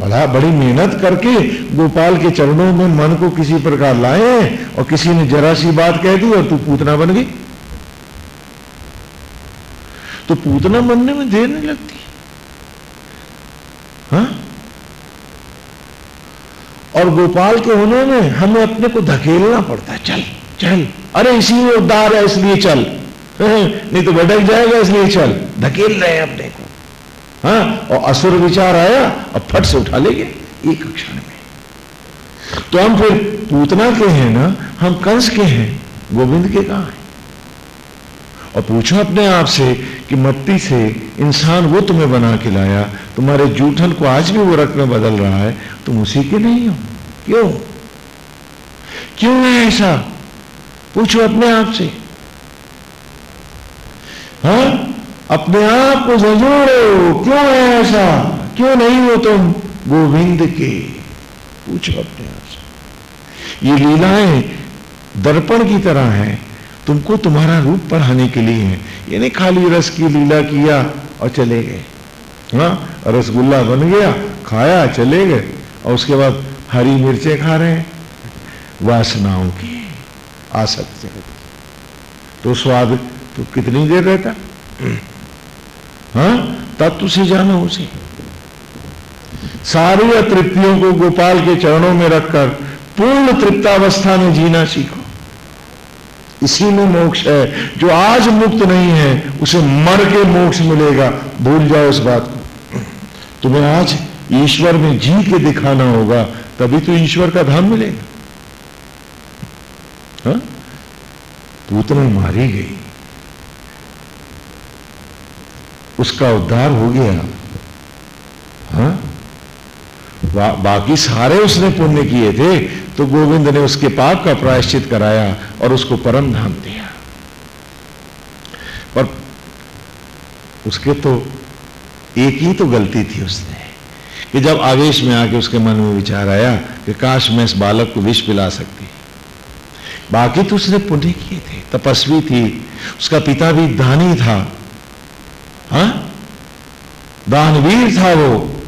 बड़ा बड़ी मेहनत करके गोपाल के चरणों में मन को किसी प्रकार लाए और किसी ने जरा सी बात कह दी और तू पूतना बन गई। तो पूतना बनने में देर नहीं लगती। हाँ? और गोपाल के होने में हमें अपने को धकेलना पड़ता है। चल चल। अरे इसी में उद्धार है, इसलिए चल। नहीं तो भटक जाएगा, इसलिए चल। धकेल रहे हैं अपने को। हाँ? और असुर विचार आया और फट से उठा लेंगे एक क्षण में। तो हम फिर पूतना के हैं ना, हम कंस के हैं। गोविंद के कहा हैं? और पूछो अपने आप से कि मट्टी से इंसान वो तुम्हें बना के लाया। तुम्हारे जूठन को आज भी वो रख में बदल रहा है। तुम उसी के नहीं हो। क्यों? क्यों है ऐसा? पूछो अपने आप से। हाँ? अपने आप को जजोड़ो क्यों है ऐसा? क्यों नहीं हो तुम? गोविंद के। पूछो अपने आप से। ये लीलाएँ दर्पण की तरह है। तुमको तुम्हारा रूप पढ़ाने के लिए है। ये नहीं खाली रस की लीला किया और चले गए। हाँ रसगुल्ला बन गया, खाया, चले गए, और उसके बाद हरी मिर्चें खा रहे हैं। वासनाओं की आसक्ति। तो स्वाद तो कितनी देर रहता? हाँ तत्व से जानो उसे। सारी अतृप्तियों को गोपाल के चरणों में रखकर पूर्ण तृप्तावस्था में जीना सीखो। इसी में मोक्ष है। जो आज मुक्त नहीं है उसे मर के मोक्ष मिलेगा। भूल जाओ इस बात को। तुम्हें आज ईश्वर में जी के दिखाना होगा तभी तो ईश्वर का धाम मिलेगा। हाँ? पूतना मारी गई। उसका उद्धार हो गया। हाँ? बा, बाकी सारे उसने पुण्य किए थे। तो गोविंद ने उसके पाप का प्रायश्चित कराया और उसको परम धाम दिया। पर उसके तो एक ही तो गलती थी उसने, कि जब आवेश में आके उसके मन में विचार आया कि काश मैं इस बालक को विष पिला सकती। बाकी तो उसने पुण्य किए थे, तपस्वी थी, उसका पिता भी दानी था। हा? दानवीर था वो।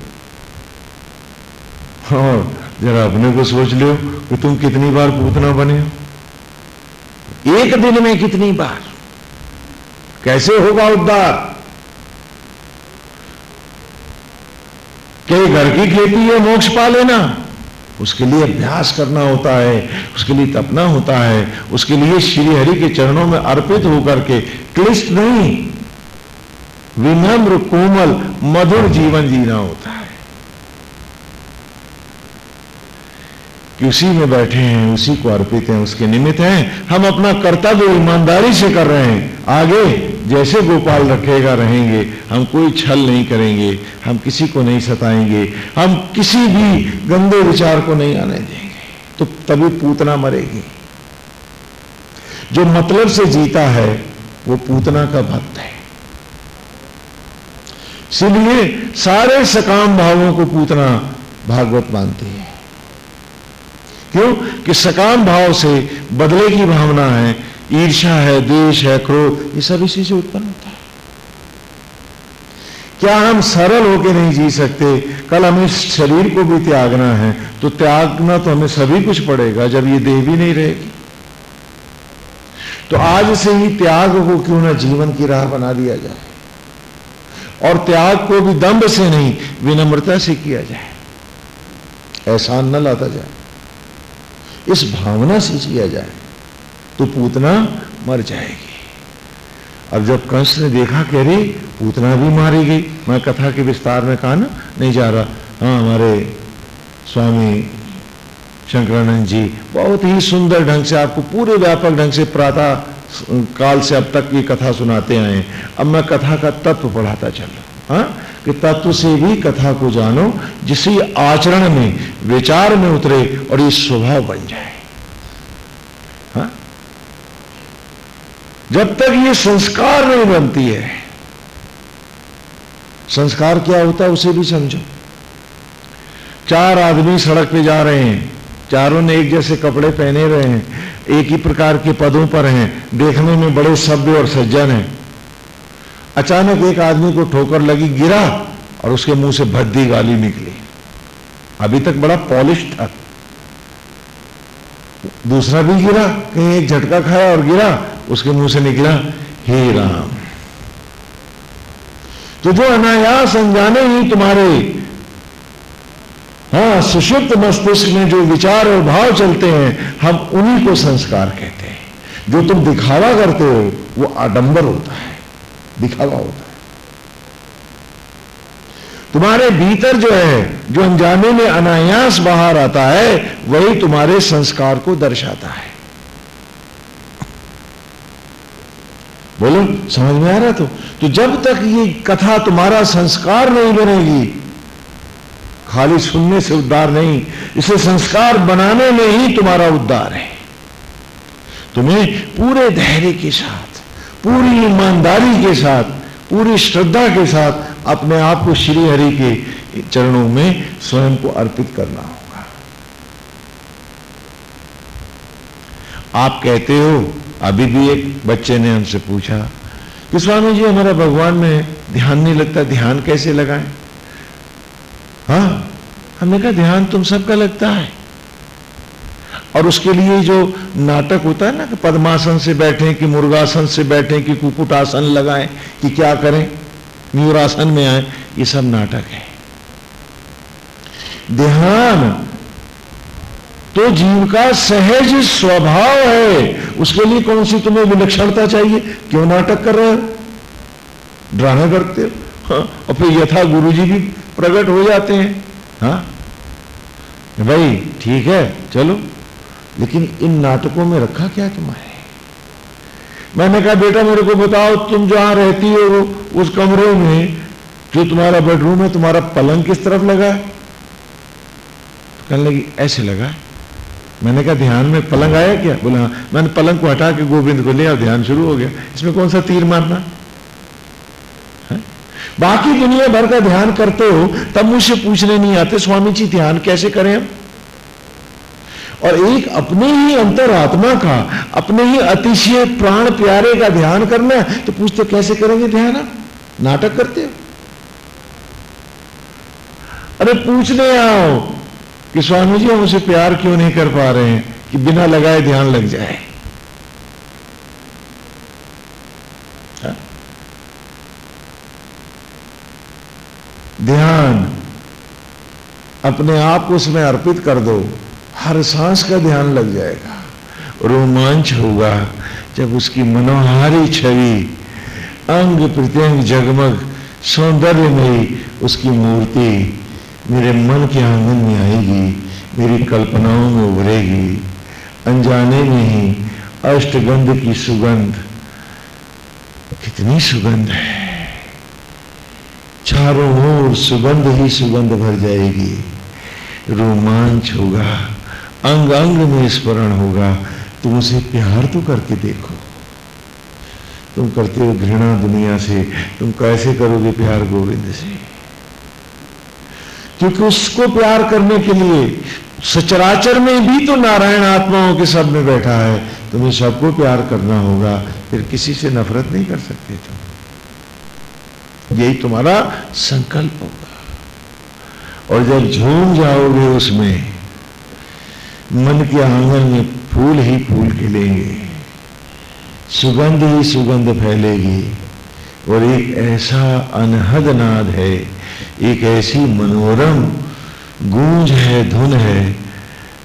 और जरा अपने को सोच लो कि तुम कितनी बार पूतना बने हो। एक दिन में कितनी बार? कैसे होगा उद्धार? क्या घर की खेती है, मोक्ष पा लेना। उसके लिए अभ्यास करना होता है, उसके लिए तपना होता है, उसके लिए श्री हरि के चरणों में अर्पित होकर के क्लिष्ट नहीं। विनम्र कोमल, मधुर जीवन जीना होता है। कि उसी में बैठे हैं, उसी को अर्पित हैं, उसके निमित्त हैं। हम अपना कर्तव्य ईमानदारी से कर रहे हैं। आगे जैसे गोपाल रखेगा रहेंगे, हम कोई छल नहीं करेंगे, हम किसी को नहीं सताएँगे, हम किसी भी गंदे विचार को नहीं आने देंगे। तो तभी पूतना मरेगी। जो मतलब से जीता है, वो पूतना का भक्त है। इसलिए सारे सकाम भावों को पूतना भागवत मानती है। क्यों? कि सकाम भाव से बदले की भावना है ईर्षा है देश है, क्रोध, ये सब इसी से उत्पन्न होता है। क्या हम सरल होकर नहीं जी सकते? कल हमें शरीर को भी त्यागना है तो त्यागना तो हमें सभी कुछ पड़ेगा, जब ये देह भी नहीं रहेगी। तो आज से ही त्याग को क्यों ना जीवन की राह बना दिया जाए? और त्याग को भी दम्भ से नहीं, विनम्रता से किया जाए। एहसान न लाता जाए। इस भावना से जिया जाए तो पूतना मर जाएगी। अब जब कंस ने देखा कह रही पूतना भी मारी गई, मैं कथा के विस्तार में कहा ना, नहीं जा रहा। हाँ हमारे स्वामी शंकरानंद जी, बहुत ही सुंदर ढंग से, आपको पूरे व्यापक ढंग से प्रातः काल से अब तक ये कथा सुनाते आए अब मैं कथा का तत्व पढ़ाता चल रहा हाँ? कि तत्व से भी कथा को जानो, जिसे आचरण में, विचार में उतरे और ये स्वभाव बन जाए। हा? जब तक ये संस्कार नहीं बनती है, संस्कार क्या होता है उसे भी समझो। चार आदमी सड़क पे जा रहे हैं, चारों ने एक जैसे कपड़े पहने रहे हैं, एक ही प्रकार के पदों पर हैं, देखने में बड़े सभ्य और सज्जन हैं। अचानक एक आदमी को ठोकर लगी, गिरा और उसके मुँह से भद्दी गाली निकली। अभी तक बड़ा पॉलिश था। दूसरा भी गिरा, कहीं एक झटका खाया और गिरा, उसके मुँह से निकला, हे राम तो जो अनायास अनजाने ही तुम्हारे हाँ सुषुप्त मस्तिष्क में जो विचार और भाव चलते हैं, हम उन्हीं को संस्कार कहते हैं। जो तुम दिखावा करते हो, वो आडंबर होता है। दिखावा होता है। तुम्हारे भीतर जो है, जो अनजाने में अनायास बाहर आता है, वही तुम्हारे संस्कार को दर्शाता है। बोलो, समझ में आ रहा तो? तो जब तक ये कथा तुम्हारा संस्कार नहीं बनेगी, खाली सुनने से उद्धार नहीं, इसे संस्कार बनाने में ही तुम्हारा उद्धार है। तुम्हें पूरे धैर्य के साथ पूरी ईमानदारी के साथ, पूरी श्रद्धा के साथ अपने आप को श्री हरि के चरणों में स्वयं को अर्पित करना होगा। आप कहते हो, अभी भी एक बच्चे ने हमसे पूछा, कि स्वामी जी हमारा भगवान में ध्यान नहीं लगता, ध्यान कैसे लगाएँ? हाँ हमने कहा, ध्यान तुम सबका लगता है। और उसके लिए जो नाटक होता है ना कि पद्मासन से बैठे कि मुर्गासन से बैठे कि कुकुटासन लगाएँ कि क्या करें न्यूरासन में आए ये सब नाटक है। ध्यान तो जीव का सहज स्वभाव है। उसके लिए कौन सी तुम्हें विलक्षणता चाहिए? क्यों नाटक कर रहे हो? ड्रामा करते हो? हाँ, और फिर यथा गुरु जी भी प्रकट हो जाते हैं। हाँ? भाई ठीक है चलो। लेकिन इन नाटकों में रखा क्या तुम्हारे? मैंने कहा, बेटा, मेरे को बताओ, तुम जहाँ रहती हो, उस कमरे में जो तुम्हारा बेडरूम है, तुम्हारा पलंग किस तरफ़ लगा है? तो कहने लगी, ऐसे लगा मैंने कहा, ध्यान में पलंग आया क्या? बोला हाँ। मैंने पलंग को हटा के गोविंद को लिया ध्यान शुरू हो गया। इसमें कौन सा तीर मारना? है? बाकी दुनिया भर का ध्यान करते हो, तब मुझसे पूछने नहीं आते स्वामी जी ध्यान कैसे करें हम? और एक अपने ही अंतरात्मा का, अपने ही अतिशय प्राण प्यारे का ध्यान करना है तो पूछते कैसे करेंगे ध्यान आप? नाटक करते हो? अरे पूछने आओ कि स्वामी जी हम उसे प्यार क्यों नहीं कर पा रहे हैं कि बिना लगाए ध्यान लग जाए? हा? ध्यान अपने आप को उसमें अर्पित कर दो। हर सांस का ध्यान लग जाएगा। रोमांच होगा जब उसकी मनोहारी छवि, अंग प्रत्यंग जगमग सौंदर्य में उसकी मूर्ति मेरे मन के आँगन में आएगी, मेरी कल्पनाओं में उभरेगी। अनजाने में ही अष्टगंध की सुगंध, कितनी सुगंध है। चारों ओर सुगंध ही सुगंध भर जाएगी। रोमांच होगा। अंग अंग में स्मरण होगा। तुम उसे प्यार तो करके देखो। तुम करते हो घृणा दुनिया से। तुम कैसे करोगे प्यार गोविंद से? क्योंकि उसको प्यार करने के लिए सचराचर में भी तो नारायण आत्माओं के सब में बैठा है। तुम्हें सबको प्यार करना होगा। फिर किसी से नफरत नहीं कर सकते तुम। यही तुम्हारा संकल्प होगा। और जब झूम जाओगे उसमें मन के आँगन में फूल ही फूल खिलेंगे। सुगंध ही सुगंध फैलेगी और एक ऐसा अनहद नाद है, एक ऐसी मनोरम गूंज है, धुन है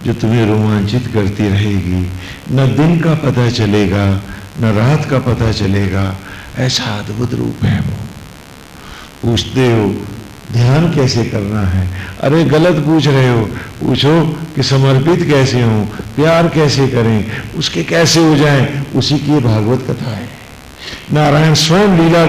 जो तुम्हें रोमांचित करती रहेगी। न दिन का पता चलेगा, न रात का पता चलेगा। ऐसा अद्भुत रूप है वो। पूछते हो ध्यान कैसे करना है? अरे, गलत पूछ रहे हो। पूछो कि समर्पित कैसे हो? प्यार कैसे करें? उसके कैसे हो जाए? उसी की भागवत कथा है। नारायण स्वयं लीला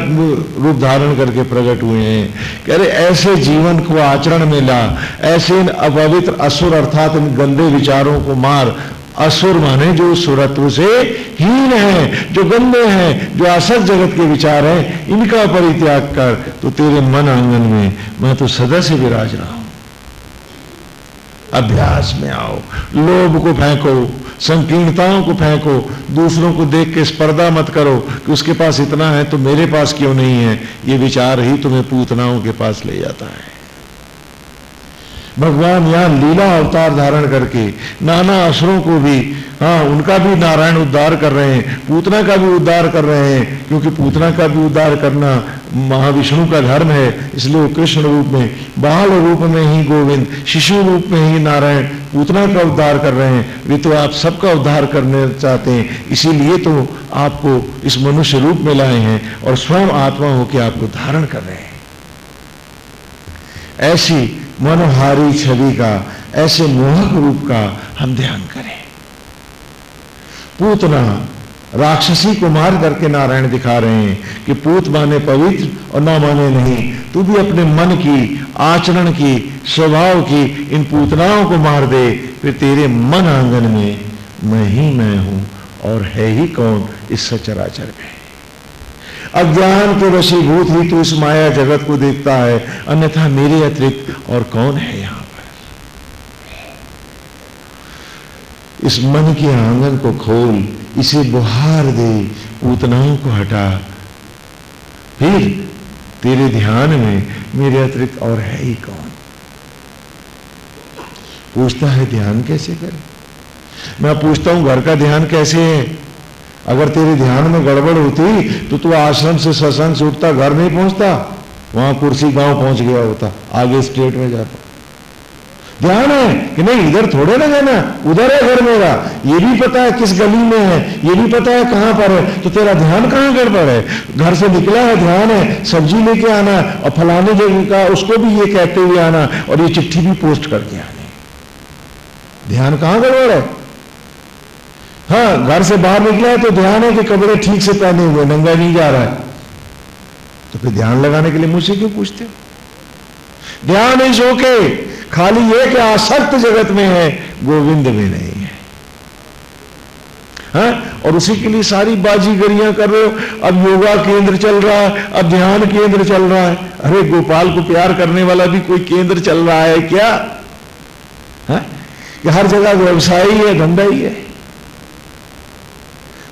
रूप धारण करके प्रकट हुए हैं। कह रहे, ऐसे जीवन को आचरण में ला। ऐसे इन अपवित्र असुर अर्थात इन गंदे विचारों को मार। असुर माने जो सुरत्व से हीन है, जो गंदे हैं, जो असत जगत के विचार हैं, इनका परित्याग कर तो तेरे मन आँगन में मैं तो सदा से विराज रहा हूँ। अभ्यास में आओ, लोभ को फेंको, संकीर्णताओं को फेंको, दूसरों को देख के स्पर्धा मत करो कि उसके पास इतना है तो मेरे पास क्यों नहीं है? ये विचार ही तुम्हें पूतनाओं के पास ले जाता है। भगवान यहाँ लीला अवतार धारण करके, नाना असुरों को भी हाँ उनका भी नारायण उद्धार कर रहे हैं, पूतना का भी उद्धार कर रहे हैं, क्योंकि पूतना का भी उद्धार करना महाविष्णु का धर्म है, इसलिए वो कृष्ण रूप में, बाल रूप में ही गोविंद, शिशु रूप में ही नारायण पूतना का उद्धार कर रहे हैं, वे तो आप सबका उद्धार करने चाहते हैं, इसीलिए तो आपको इस मनुष्य रूप में लाए हैं और स्वयं आत्मा होकर आपको धारण कर रहे हैं। ऐसी मनोहारी छवि का, ऐसे मोहक रूप का हम ध्यान करें। पूतना राक्षसी को मार करके नारायण दिखा रहे हैं कि पूत माने पवित्र और ना माने नहीं। तू भी अपने मन की, आचरण की, स्वभाव की इन पूतनाओं को मार दे, फिर तेरे मन आँगन में मैं ही मैं हूँ और है ही कौन इस सचराचर में? अज्ञान के वशीभूत ही तो इस माया जगत को देखता है, अन्यथा मेरे अतिरिक्त और कौन है यहाँ पर? इस मन के आँगन को खोल, इसे बुहार दे पूतनाओं को हटा। फिर तेरे ध्यान में मेरे अतिरिक्त और है ही कौन? पूछता है ध्यान कैसे करें? मैं पूछता हूँ, घर का ध्यान कैसे है? अगर तेरे ध्यान में गड़बड़ होती तो तू आश्रम से सत्संग से उठता, घर नहीं पहुँचता। वहाँ कुर्सी गाँव पहुँच गया होता, आगे स्टेट में जाता। ध्यान है कि नहीं, इधर थोड़े ना जाना, उधर है घर मेरा। ये भी पता है किस गली में है, ये भी पता है कहाँ पर है तो तेरा ध्यान कहाँ गड़बड़ है? घर से निकला है, ध्यान है, सब्ज़ी लेके आना, और फलाने जगह का, उसको भी ये कहते हुए आना, और ये चिट्ठी भी पोस्ट करके आनी। ध्यान कहाँ गड़बड़ है? हाँ घर से बाहर निकला है तो ध्यान है कि कपड़े ठीक से पहने हुए, नंगा नहीं जा रहा है तो फिर ध्यान लगाने के लिए मुझसे क्यों पूछते हो ध्यान इस ओके खाली ये कि आसक्त जगत में है, गोविंद में नहीं है हा? और उसी के लिए सारी बाजीगरियाँ कर रहे हो, अब योगा केंद्र चल रहा है, अब ध्यान केंद्र चल रहा है अरे, गोपाल को प्यार करने वाला भी कोई केंद्र चल रहा है क्या हा? हर जगह व्यवसाय ही है, धंधा ही है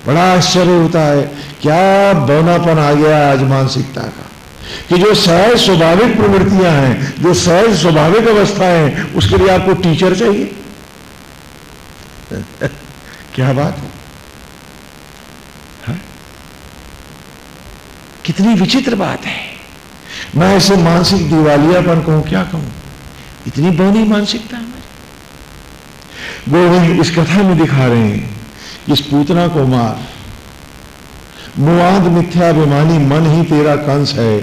बड़ा आश्चर्य होता है। क्या बौनापन आ गया आज मानसिकता का? कि जो सहज स्वाभाविक प्रवृत्तियाँ हैं, जो सहज स्वाभाविक अवस्थाएँ हैं, उसके लिए आपको टीचर चाहिए। क्या बात है? हा? कितनी विचित्र बात है। मैं ऐसे मानसिक दिवालियापन कहूँ, क्या कहूँ? इतनी बौनी मानसिकता है गोविंद इस कथा में दिखा रहे हैं। इस पूतना को मार। मुआद मिथ्याभिमानी मन ही तेरा कंस है।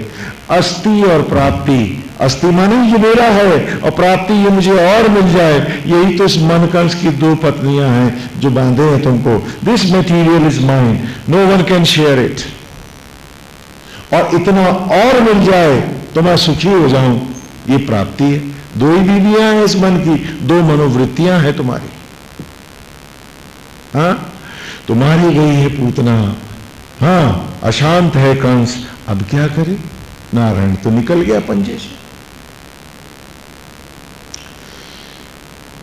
अस्थि और प्राप्ति। अस्थि मानी ये मेरा है और प्राप्ति ये मुझे और मिल जाए। यही तो इस मन कंस की दो पत्नियाँ हैं जो बांधे हैं तुमको। This material is mind no one can share it और इतना और मिल जाए तो मैं सुखी हो जाऊँ। ये प्राप्ति है। दो ही बीवियाँ हैं इस मन की। दो मनोवृत्तियाँ हैं तुम्हारी। हाँ? तुम्हारी गई है पूतना। हाँ अशांत है कंस। अब क्या करे? नारायण तो निकल गया पंजे से।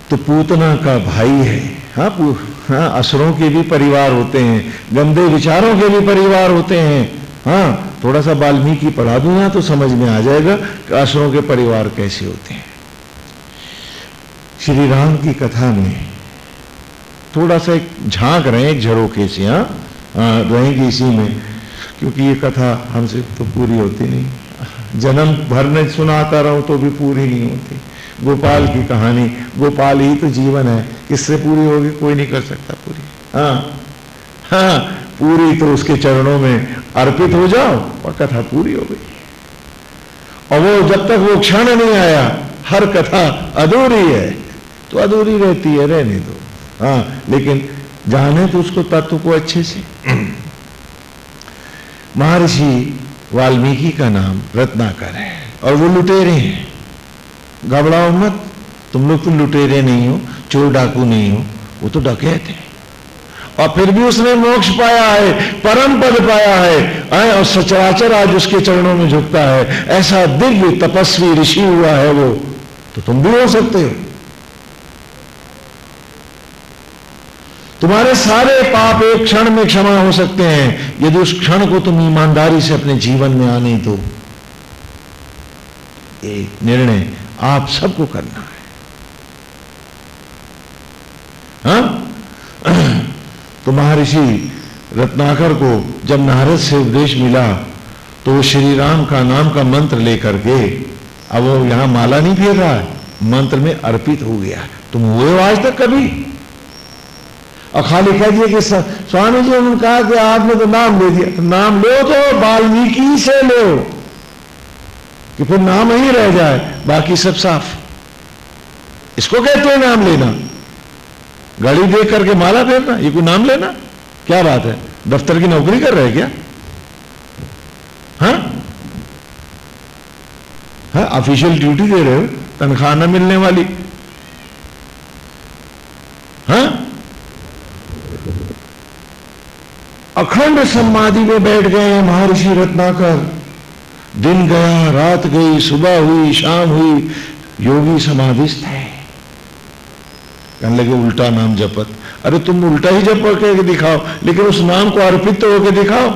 तो पूतना का भाई है। हाँ हाँ असुरों के भी परिवार होते हैं, गंदे विचारों के भी परिवार होते हैं। हाँ थोड़ा सा वाल्मीकि पढ़ा दूँगा तो समझ में आ जाएगा कि असुरों के परिवार कैसे होते हैं। श्री राम की कथा में थोड़ा सा एक झाँक रहे हैं एक झरोके से हाँ? रहेंगे इसी में। क्योंकि ये कथा हमसे तो पूरी होती नहीं। जन्म भर में सुनाता रहूँ तो भी पूरी नहीं होती। गोपाल की कहानी, गोपाल ही तो जीवन है। किससे पूरी होगी, कोई नहीं कर सकता पूरी। हाँ हाँ पूरी तो उसके चरणों में अर्पित हो जाओ और कथा पूरी हो गई। और वो जब तक वो क्षण नहीं आया, हर कथा अधूरी है तो अधूरी रहती है, रहने दो। हाँ लेकिन जाने तो उसको तत्व को अच्छे से। महर्षि वाल्मीकि का नाम रत्नाकर है, और वो लुटेरे हैं। घबराओ मत, तुम लोग तो लुटेरे नहीं हो, चोर डाकू नहीं हो, वो तो डकैत है। और फिर भी उसने मोक्ष पाया है, परम पद पाया है और सचराचर आज उसके चरणों में झुकता है। ऐसा दिव्य तपस्वी ऋषि हुआ है वो तो तुम भी हो सकते हो। तुम्हारे सारे पाप एक क्षण में क्षमा हो सकते हैं। यदि उस क्षण को तुम ईमानदारी से अपने जीवन में आने दो, ये निर्णय आप सबको करना है। हाँ? तो महर्षि रत्नाकर को जब नारद से उपदेश मिला तो वो श्री राम का नाम का मंत्र लेकर के, अब वो यहाँ माला नहीं फेर रहा है, मंत्र में अर्पित हो गया। तुम हुए आज तक कभी? और खाली कह दिए कि स्वामी जी, उन्होंने कहा कि आपने तो नाम ले दिया। नाम लो तो वाल्मीकि से लो। कि फिर नाम ही रह जाए, बाकी सब साफ़। इसको कहते हैं नाम लेना। गाड़ी देख करके माला फेरना, ये कोई नाम लेना? क्या बात है? दफ्तर की नौकरी कर रहे क्या? हाँ? हाँ ऑफिशियल ड्यूटी दे रहे हो, तनख्वाह न मिलने वाली। हाँ? अखंड समाधि में बैठ गए हैं महर्षि रत्नाकर। दिन गया, रात गई, सुबह हुई, शाम हुई, योगी समाधिस्थ है। कहने लगे, उल्टा नाम जपत। अरे, तुम उल्टा ही जप करके दिखाओ, लेकिन उस नाम को अर्पित तो होकर दिखाओ।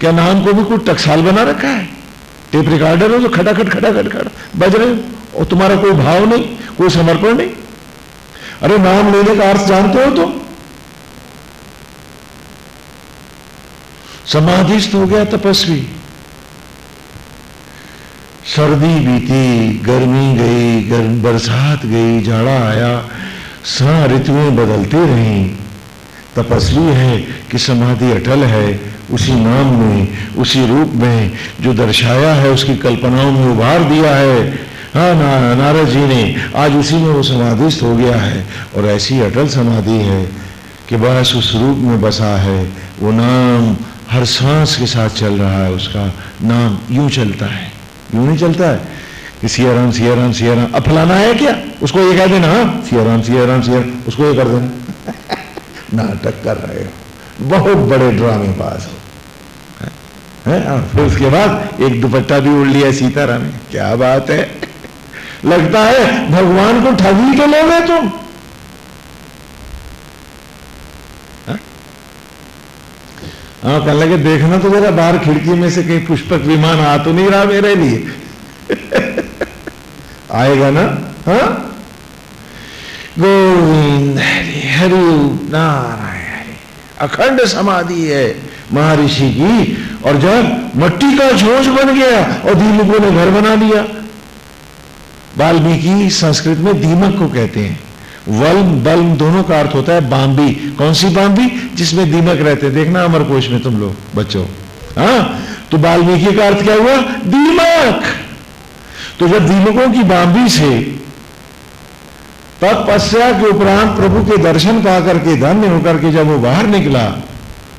क्या नाम को भी कुछ टकसाल बना रखा है? टेप रिकॉर्डर हो जो खटाखट खटाखट, खट, बज रहे हो, और तुम्हारा कोई भाव नहीं, कोई समर्पण नहीं। अरे, नाम लेने का अर्थ जानते हो तुम? समाधिस्थ हो गया तपस्वी। सर्दी बीती गर्मी गई गर्म बरसात गई जाड़ा आया सा ऋतुएँ बदलती रही। तपस्वी है कि समाधि अटल है उसी नाम में उसी रूप में जो दर्शाया है उसकी कल्पनाओं में उभार दिया है। हाँ ना, नारद जी ने आज उसी में वो समाधिस्थ हो गया है और ऐसी अटल समाधि है कि बस उस रूप में बसा है वो नाम हर सांस के साथ चल रहा है, उसका नाम यूँ चलता है। यूँ नहीं चलता है कि सिया राम सिया राम सिया राम अब फलाना है क्या? उसको ये कह देना हाँ? सिया राम सिया राम सिया उसको ये कर देना। नाटक कर रहे हो। बहुत बड़े ड्रामे पास हो। है? और फिर उसके बाद एक दुपट्टा भी उड़ लिया सीताराम क्या बात है? लगता है भगवान को ठगी के लोगे तुम। हाँ कहने लगे देखना तो जरा बाहर खिड़की में से कहीं पुष्पक विमान आ तो नहीं रहा मेरे लिए। आएगा ना? हाँ? गोविंद हरि हरि नारायण हरि। अखंड समाधि है महर्षि की, और जब मट्टी का झोंझ बन गया और दीमकों ने घर बना लिया। वाल्मीकि संस्कृत में दीमक को कहते हैं। वल्म, बल्म दोनों का अर्थ होता है बाम्बी कौन सी बाम्बी जिसमें दीमक रहते देखना अमर कोश में तुम लोग, बच्चों। हाँ? तो वाल्मीकि का अर्थ क्या हुआ? दीमक। तो जब दीमकों की बाम्बी से तपस्या के उपरांत प्रभु के दर्शन पा करके, धन्य होकर के जब वो बाहर निकला,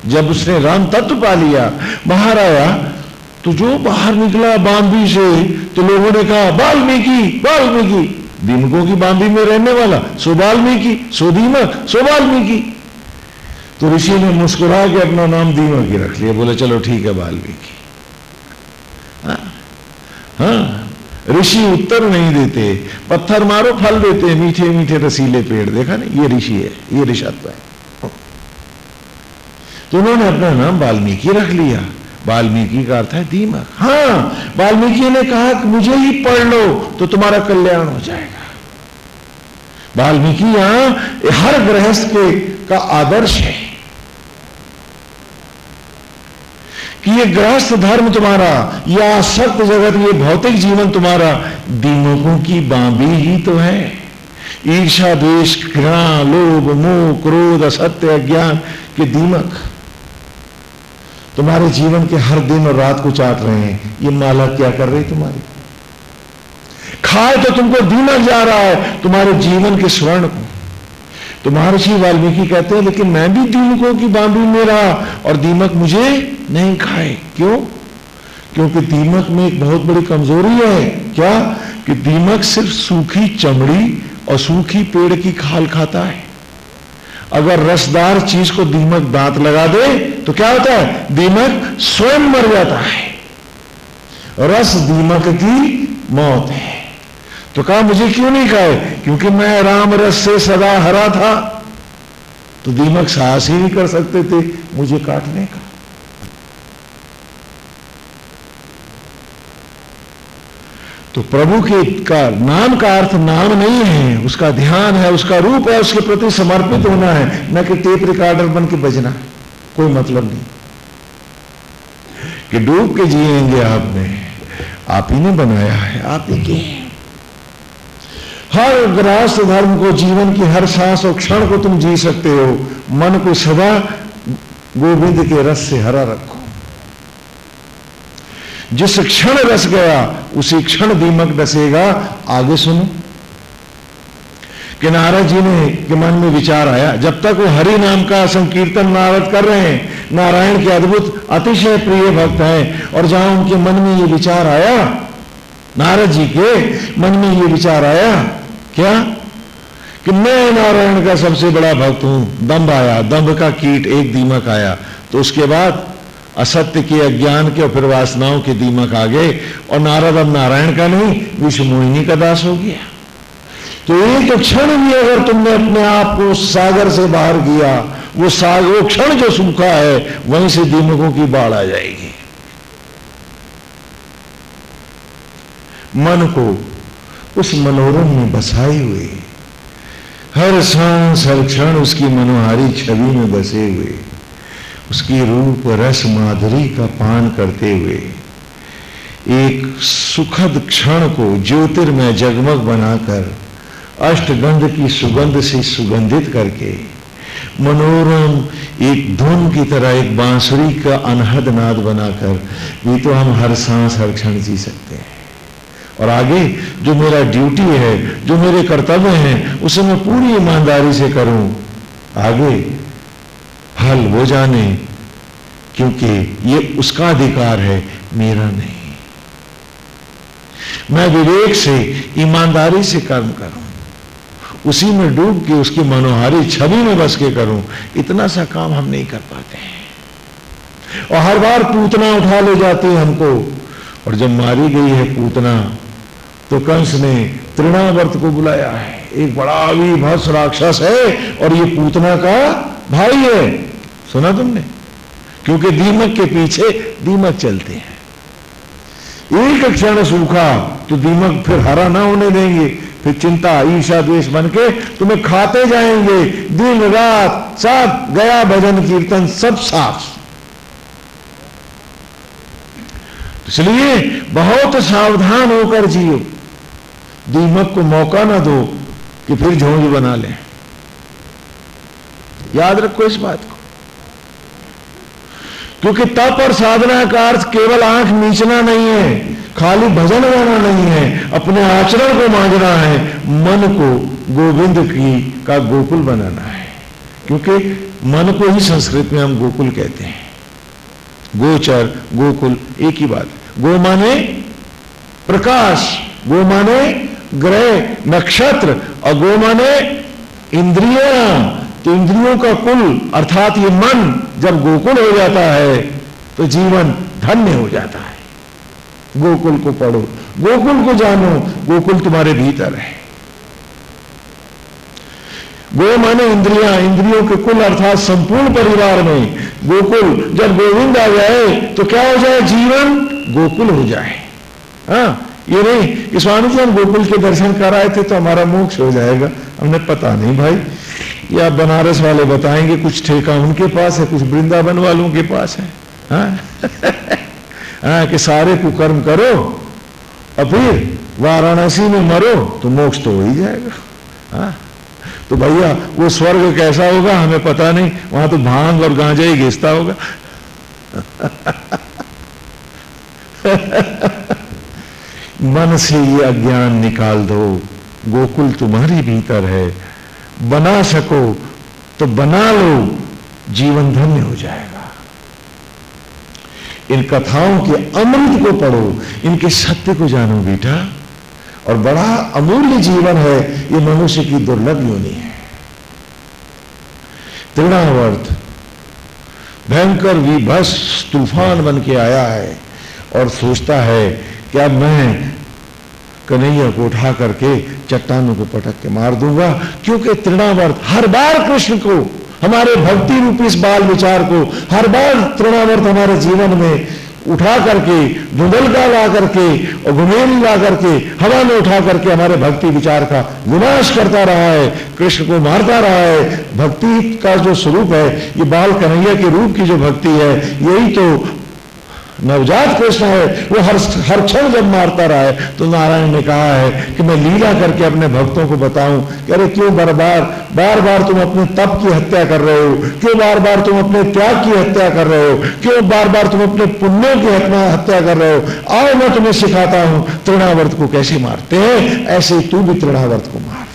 जब उसने राम तत्व पा लिया, बाहर आया तो जो बाहर निकला बाम्बी से तो लोगों ने कहा, वाल्मीकि वाल्मीकि। दीमकों की बांबी में रहने वाला सो वाल्मीकि सो दीमक सो तो ऋषि ने मुस्कुरा के अपना नाम दीमक ही रख लिया बोले चलो ठीक है वाल्मीकि। हाँ, हाँ ऋषि उत्तर नहीं देते पत्थर मारो फल देते मीठे मीठे रसीले पेड़ देखा ना ये ऋषि है ये ऋषत्व है। तो उन्होंने अपना नाम वाल्मीकि रख लिया। वाल्मीकि का अर्थ है दीमक। हाँ वाल्मीकि ने कहा कि मुझे ही पढ़ लो तो तुम्हारा कल्याण हो जाएगा। वाल्मीकि यहाँ हर गृहस्थ के का आदर्श है कि ये गृहस्थ धर्म तुम्हारा, या सत्य जगत, ये भौतिक जीवन तुम्हारा, दीमकों की बांबी ही तो है। ईर्षा द्वेष, घृणा, लोभ, मोह, क्रोध, असत्य, अज्ञान के दीमक। तुम्हारे जीवन के हर दिन और रात को चाट रहे हैं। ये माला क्या कर रही तुम्हारी? खाए तो तुमको दीमक जा रहा है, तुम्हारे जीवन के स्वर्ण को। तो महर्षि वाल्मीकि कहते हैं, लेकिन मैं भी दीमकों की बांबी में रहा और दीमक मुझे नहीं खाए। क्यों? क्योंकि दीमक में एक बहुत बड़ी कमज़ोरी है। क्या? कि दीमक सिर्फ़ सूखी चमड़ी और सूखी पेड़ की खाल खाता है। अगर रसदार चीज़ को दीमक दांत लगा दे तो क्या होता है? दीमक स्वयं मर जाता है। रस दीमक की मौत है। तो कहा, मुझे क्यों नहीं कहे क्योंकि मैं राम रस से सदा हरा था। तो दीमक साहस ही नहीं कर सकते थे, मुझे काटने का। तो प्रभु के का नाम का अर्थ नाम नहीं है, उसका ध्यान है, उसका रूप है, उसके प्रति समर्पित होना है। न कि टेप रिकॉर्डर बन के बजना, कोई मतलब नहीं। कि डूब के जिएँगे आपने, आप ही ने बनाया है, आप ही के। हर ग्रास धर्म को, जीवन की हर सांस और क्षण को तुम जी सकते हो। मन को सदा गोविंद के रस से हरा रखो। जिस क्षण रस गया, उसी क्षण दीमक डसेगा आगे सुनो। कि नारद जी ने, के मन में विचार आया, जब तक वो हरि नाम का संकीर्तन नारद कर रहे हैं, नारायण के अद्भुत, अतिशय प्रिय भक्त हैं, और जहाँ उनके मन में ये विचार आया, नारद जी के मन में ये विचार आया, क्या? कि मैं नारायण का सबसे बड़ा भक्त हूँ। दम्भ आया दम्भ का कीट एक दीमक आया तो उसके बाद असत्य के, अज्ञान के और फिर वासनाओं के दीमक आ गए और नारद अब नारायण का नहीं विश्व मोहिनी का दास हो गया। तो एक क्षण भी अगर तुमने अपने आप को सागर से बाहर किया, वो सागर क्षण जो सूखा है, वहीं से दीमकों की बाढ़ आ जाएगी। मन को उस मनोरम में बसाए हुए, हर सांस, हर क्षण उसकी मनोहारी छवि में बसे हुए। उसकी रूप रस माधुरी का पान करते हुए, एक सुखद क्षण को ज्योतिर्मय जगमग बनाकर, अष्टगंध की सुगंध से सुगंधित करके, मनोरम एक धुन की तरह एक बांसुरी का अनहद नाद बनाकर भी तो हम हर सांस हर क्षण जी सकते हैं। और आगे, जो मेरा ड्यूटी है, जो मेरे कर्तव्य हैं, उसे मैं पूरी ईमानदारी से करूँ, आगे फल वो जाने, क्योंकि ये उसका अधिकार है, मेरा नहीं। मैं विवेक से, ईमानदारी से कर्म करूँ। उसी में डूब के उसकी मनोहारी छवि में बस के करूँ। इतना सा काम हम नहीं कर पाते हैं। और हर बार पूतना उठा ले जाते हैं हमको। और जब मारी गई है पूतना तो कंस ने तृणावर्त को बुलाया है। एक बड़ा भी भस राक्षस है, और ये पूतना का भाई है। सुना तुमने? क्योंकि दीमक के पीछे दीमक चलते हैं। एक क्षण सूखा तो दीमक फिर हरा ना होने देंगे। फिर चिंता ईर्षा द्वेष बन के तुम्हें खाते जाएँगे। दिन, रात सब गया, भजन, कीर्तन, सब साफ़ इसलिए बहुत सावधान होकर जियो। दीमक को मौका ना दो कि फिर झोंझ बना ले। याद रखो इस बात क्योंकि तप और साधना का अर्थ केवल आँख नीचना नहीं है, खाली भजन गाना नहीं है, अपने आचरण को मांगना है, मन को गोविंद की का गोकुल बनाना है। क्योंकि मन को ही संस्कृत में हम गोकुल कहते हैं। गोचर, गोकुल, एक ही बात। गो माने प्रकाश, गो माने ग्रह, नक्षत्र, और गो माने इंद्रिया तो इंद्रियों का कुल, अर्थात ये मन, जब गोकुल हो जाता है तो जीवन धन्य हो जाता है। गोकुल को पढ़ो, गोकुल को जानो, गोकुल तुम्हारे भीतर है। गो माने इंद्रिया, इंद्रियों के कुल, अर्थात संपूर्ण परिवार में गोकुल, जब गोविंद आ जाए तो क्या हो जाए? जीवन गोकुल हो जाए। हाँ ये नहीं स्वामी जी हम गोकुल के दर्शन कराए थे तो हमारा मोक्ष हो जाएगा। हमने पता नहीं भाई। या बनारस वाले बताएँगे, कुछ ठेका उनके पास है, कुछ वृंदावन वालों के पास है हाँ? हाँ कि सारे कुकर्म करो, और फिर वाराणसी में मरो तो मोक्ष तो हो ही जाएगा हाँ? तो भैया, वो स्वर्ग कैसा होगा, हमें पता नहीं, वहाँ तो भाँग और गांजा ही घिसता होगा मन से ये अज्ञान निकाल दो, गोकुल तुम्हारी भीतर है बना सको तो बना लो, जीवन धन्य हो जाएगा। इन कथाओं के अमृत को पढ़ो, इनके सत्य को जानो बेटा, और बड़ा अमूल्य जीवन है, ये मनुष्य की दुर्लभ योनि है। तृणावर्त, भयंकर विभस तूफ़ान बन के आया है, और सोचता है, क्या मैं कन्हैया को उठा करके चट्टानों को पटक के मार दूँगा, क्योंकि तृणावर्त हर बार कृष्ण को, हमारे भक्ति रूपी इस बाल विचार को हर बार तृणावर्त हमारे जीवन में उठा करके धुंधल का ला करके और घुमेल ला करके, हवा में उठा करके हमारे भक्ति विचार का विनाश करता रहा है, कृष्ण को मारता रहा है। भक्ति का जो स्वरूप है, ये बाल कन्हैया के रूप की जो भक्ति है, यही तो नवजात कृष्ण है, वो हर हर क्षण जब मारता रहा है तो नारायण ने कहा है कि मैं लीला करके अपने भक्तों को बताऊँ कि अरे क्यों बार बार बार बार तुम अपने तप की हत्या कर रहे हो? क्यों बार बार तुम अपने त्याग की हत्या कर रहे हो? क्यों बार बार तुम अपने पुण्यों की हत्या कर रहे हो? आओ मैं तुम्हें सिखाता हूँ, तृणावर्त को कैसे मारते हैं? ऐसे तू भी तृणावर्त को मार।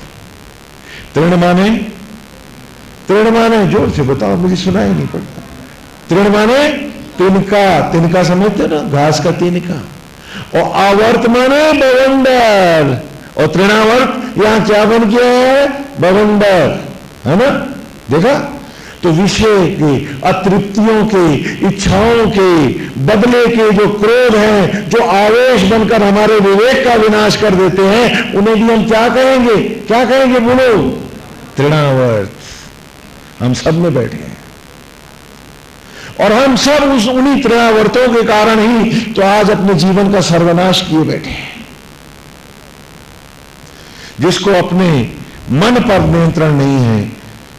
तृण माने? तृण माने? ज़ोर से बताओ, मुझे सुनाई नहीं पड़ता। तृण माने? तिनका तिनका समझते ना, घास का तिनका। और आवर्त माने बवंडर, और तृणावर्त, यहाँ क्या बन गया है? बवंडर, है ना? देखा? तो विषय के, अतृप्तियों के, इच्छाओं के, बदले के जो क्रोध हैं, जो आवेश बनकर हमारे विवेक का विनाश कर देते हैं, उन्हें भी हम क्या कहेंगे? क्या कहेंगे बोलो? तृणावर्त। हम सब में बैठे हैं। और हम सब उस उन्हीं त्रयावर्तों के कारण ही तो आज अपने जीवन का सर्वनाश किए बैठे हैं। जिसको अपने मन पर नियंत्रण नहीं है,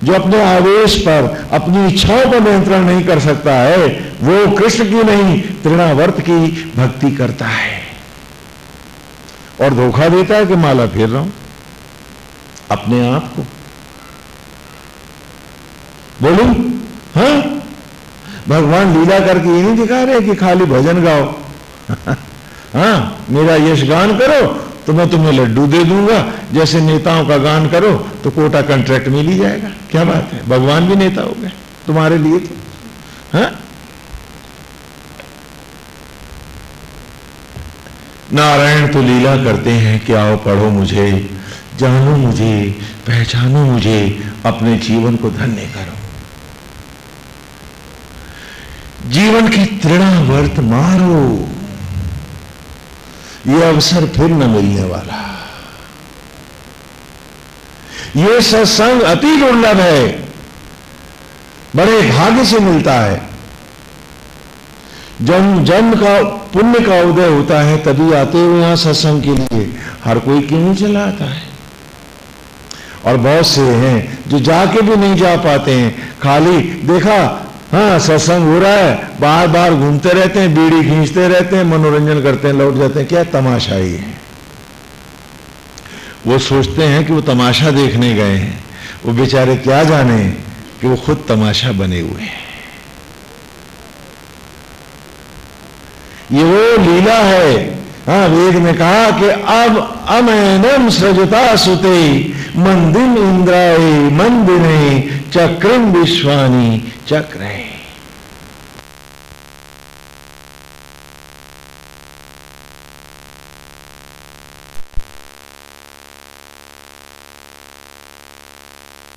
जो अपने आवेश पर अपनी इच्छाओं पर नियंत्रण नहीं कर सकता है, वो कृष्ण की नहीं, तृणावर्त की भक्ति करता है। और धोखा देता है कि माला फेर रहा हूँ, अपने आप को। बोलू हाँ? भगवान लीला करके ये नहीं दिखा रहे कि खाली भजन गाओ। हाँ मेरा यश गान करो तो मैं तुम्हें लड्डू दे दूँगा। जैसे नेताओं का गान करो तो कोटा कंट्रैक्ट मिल ही जाएगा। क्या बात है? भगवान भी नेता हो गए, तुम्हारे लिए तो। हाँ? नारायण तो लीला करते हैं कि आओ पढ़ो मुझे, जानो मुझे, पहचानो मुझे, अपने जीवन को धन्य करो। जीवन की तृणावर्त मारो। ये अवसर फिर न मिलने वाला। ये सत्संग अति दुर्लभ है। बड़े भाग्य से मिलता है। जन्म जन्म का, पुण्य का उदय होता है, तभी आते हुए यहाँ सत्संग के लिए। हर कोई क्यों नहीं चला आता है? और बहुत से हैं जो जाके भी नहीं जा पाते हैं। खाली देखा हाँ सत्संग हो रहा है। बार बार घूमते रहते हैं, बीड़ी खींचते रहते हैं, मनोरंजन करते हैं, लौट जाते हैं। क्या तमाशा ही? वो सोचते हैं कि वो तमाशा देखने गए हैं। वो बेचारे क्या जाने कि वो खुद तमाशा बने हुए हैं। ये वो लीला है। हाँ वेद में कहा कि अब अमैनम सृजता सुते मंदिर इंद्राए मंदिर चक्रम विश्वानी चक्र